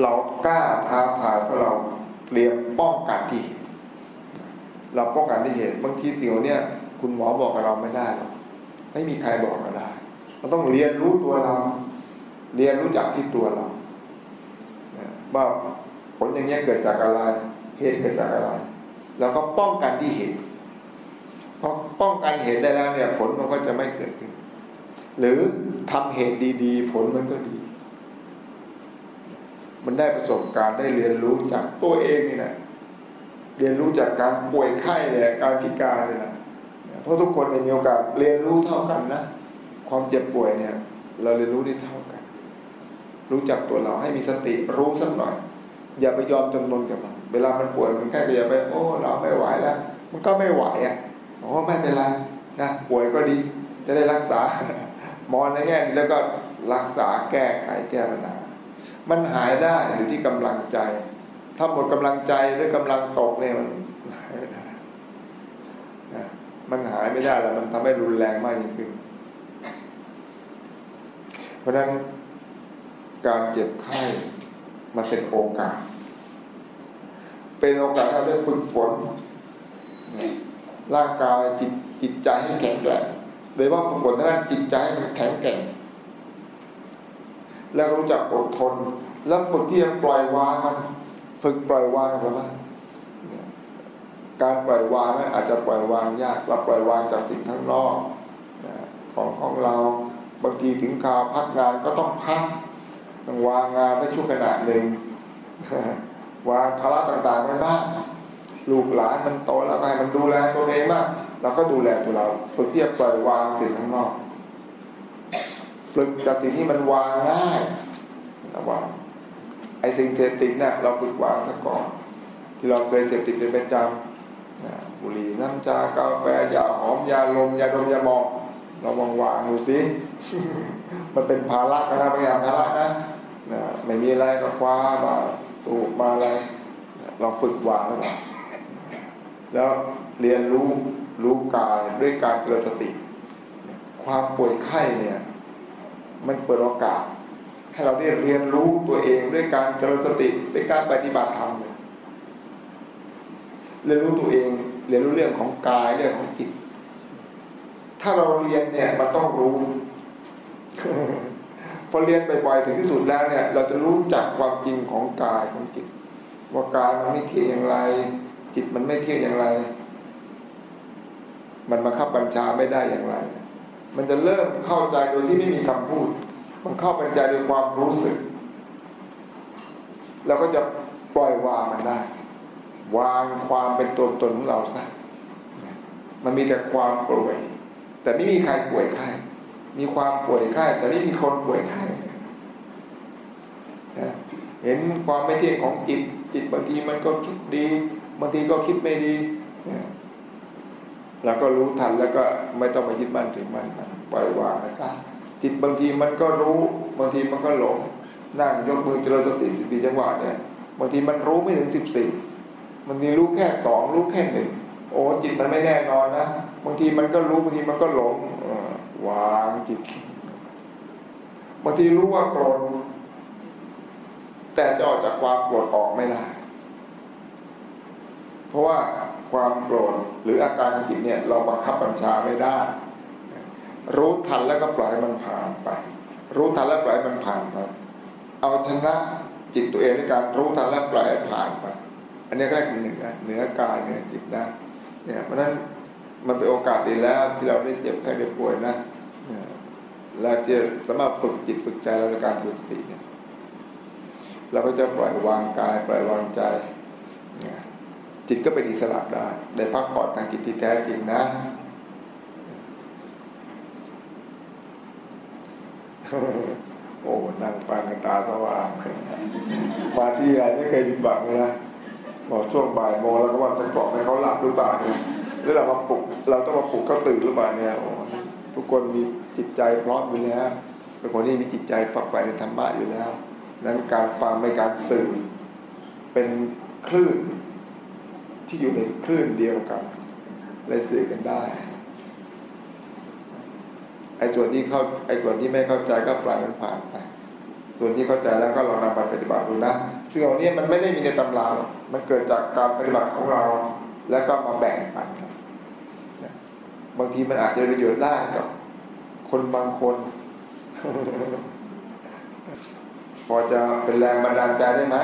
เรากล้าท้าทายเพราะเราเตรียมป้องกันที่เราป้องกันที่เหตุบางทีสิ่งเหล่านี้คุณหมอบอกกับเราไม่ได้หรอกไม่มีใครบอกเราได้ เราต้องเรียนรู้ตัวเรา เรียนรู้จักที่ตัวเราว่าผลอย่างนี้เกิดจากอะไร เหตุเกิดจากอะไรเราก็ป้องกันที่เหตุพอป้องกันเหตุได้แล้วเนี่ย ผลมันก็จะไม่เกิดขึ้น หรือททำเหตุดี ๆ ผลมันก็ดี มันได้ประสบการณ์ได้เรียนรู้จากตัวเองนี่นะเรียนรู้จากการป่วยไข้เนี่ยการพิการเนี่ยนะเพราะทุกคนมีโอกาสเรียนรู้เท่ากันนะ ความเจ็บป่วยเนี่ย เราเรียนรู้ได้เท่ากัน รู้จักตัวเราให้มีสติรู้สักหน่อย อย่าไปยอมจำนนกับมันเวลามันป่วยมันแค่ก็อย่าไปโอ้เราไม่ไหวแล้ว มันก็ไม่ไหวอะโอ้ไม่เป็นไรนะป่วยก็ดี จะได้รักษามองในแง่นี้แล้วก็รักษาแก้ไขแก้ปัญหามันหายได้อยู่ที่กำลังใจ ถ้าหมดกำลังใจหรือกำลังตกเนี่ยมันหายไม่ได้นะมันหายไม่ได้แล้วมันทำให้รุนแรงมากยิ่งขึ้น เพราะฉะนั้นการเจ็บไข้มันเป็นโอกาส เป็นโอกาสที่เราได้ฝึกฝน ร่างกายจิตจิตใจให้แข็งแกร่งโดยว่าฝึกฝนด้านจิตใจให้มันแข็งแกร่ง แล้วรู้จักอดทน แล้วฝึกที่จะปล่อยวางมัน ฝึกปล่อยวางสมาการปล่อยวางนั้นอาจจะปล่อยวางยากเราปล่อยวางจากสิ่งข้างนอกของของเรา บางทีถึงคราวพักงานก็ต้องพักต้องวางงานไว้ช่วงขณะหนึ่งวางภาระต่างๆไว้บ้างลูกหลานมันโตแล้วให้มันดูแลตัวเองบ้างเราก็ดูแลตัวเราฝึกที่จะปล่อยวางสิ่งข้างนอกฝึกจากสิ่งที่มันวางง่ายระวางไอ้สิ่งเสพติดเนี่ยเราฝึกวางซะก่อน ที่เราเคยเสพติดเป็นประจำบุหรี่น้ำชากาแฟยาหอมยาลมยาดมยามอง เราวางวางดูสิมันเป็นภาระนะบางอย่างภาระนะนะไม่มีอะไรก็คว้ามาสูบมาอะไร เราฝึกวางแล้วแล้วเรียนรู้รู้กายด้วยการเจริญสติ ความป่วยไข้เนี่ยมันเปิดโอกาส ให้เราได้เรียนรู้ตัวเองด้วยการเจริญสติด้วยการปฏิบัติธรรมเรียนรู้ตัวเอง เรียนรู้เรื่องของกายเรื่องของจิต ถ้าเราเรียนเนี่ยมันต้องรู้พอเรียนบ่อยๆถึงที่สุดแล้วเนี่ย เราจะรู้จักความจริงของกายของจิต ว่ากายมันไม่เที่ยงอย่างไร จิตมันไม่เที่ยงอย่างไร มันมาขับบัญชาไม่ได้อย่างไร มันจะเริ่มเข้าใจโดยที่ไม่มีคำพูด มันเข้าบัญชาด้วยความรู้สึกแล้วก็จะปล่อยวางมันได้ วางความเป็นตัวตนของเราซะมันมีแต่ความป่วย แต่ไม่มีใครป่วยไข้มีความป่วยไข้แต่ไม่มีคนป่วยไข้เห็นความไม่เที่ยงของจิต จิตบางทีมันก็คิดดีบางทีก็คิดไม่ดีแล้วก็รู้ทันแล้วก็ไม่ต้องไปยึดมั่นถึงมันปล่อยวางนะครับจิตบางทีมันก็รู้ บางทีมันก็หลงนั่งยกมือเจริญสติสิบปีจังหวะเนี่ยบางทีมันรู้ไม่ถึงสิบสี่บางทีรู้แค่สองรู้แค่หนึ่ง โอ้จิตมันไม่แน่นอนนะบางทีมันก็รู้บางทีมันก็หลงวางจิตบางทีรู้ว่าโกรธแต่จะออกจากความโกรธออกไม่ได้ เพราะว่าความโกรธหรืออาการของจิตเนี่ย เราบังคับบัญชาไม่ได้ รู้ทันแล้วก็ปล่อยมันผ่านไป รู้ทันแล้วปล่อยมันผ่านไปเอาชนะจิตตัวเองในการรู้ทันแล้วปล่อยผ่านไป อันนี้ก็เรียกเหนือเหนือกายเหนือจิตนะ เนี่ยเพราะนั้นมันเป็นโอกาสดีแล้วที่เราได้เจ็บไข้ได้ป่วยนะแล้วที่สามารถฝึกจิตฝึกใจเราในการถือสติเนี่ยเราก็จะปล่อยวางกาย ปล่อยวางใจ จิตก็เป็นอิสระได้ได้พักผ่อนทางจิตที่แท้จริงนะโอ้นั่งฟังกันตาสว่าง มาที่ไรไม่เคยหยุดบังเลยนะ บอกช่วงบ่ายโมงแล้วก็วันสักกอกให้เขาหลับหรือเปล่าเนี่ยแล้วเรามาปลุกเราต้องมาปลุกเขาตื่นหรือเปล่าเนี่ยทุกคนมีจิตใจพร้อมอยู่แล้วเป็นคนที่มีจิตใจฝักใฝ่ในธรรมะอยู่แล้ว นั้นการฟังในการสื่อเป็นคลื่นที่อยู่ในคลื่นเดียวกันเลยสื่อกันได้ไอ้ส่วนที่เข้าไอ้ส่วนที่ไม่เข้าใจก็ปล่อยมันผ่านไป ส่วนที่เข้าใจแล้วก็ลองนำไปปฏิบัติดูนะซึ่งเหล่านี้มันไม่ได้มีในตำรามันเกิดจากการปฏิบัติของเรา แล้วก็มาแบ่งปันกันบางทีมันอาจจะประโยชน์ได้กับคนบางคน พอจะเป็นแรงบันดาลใจได้ไหม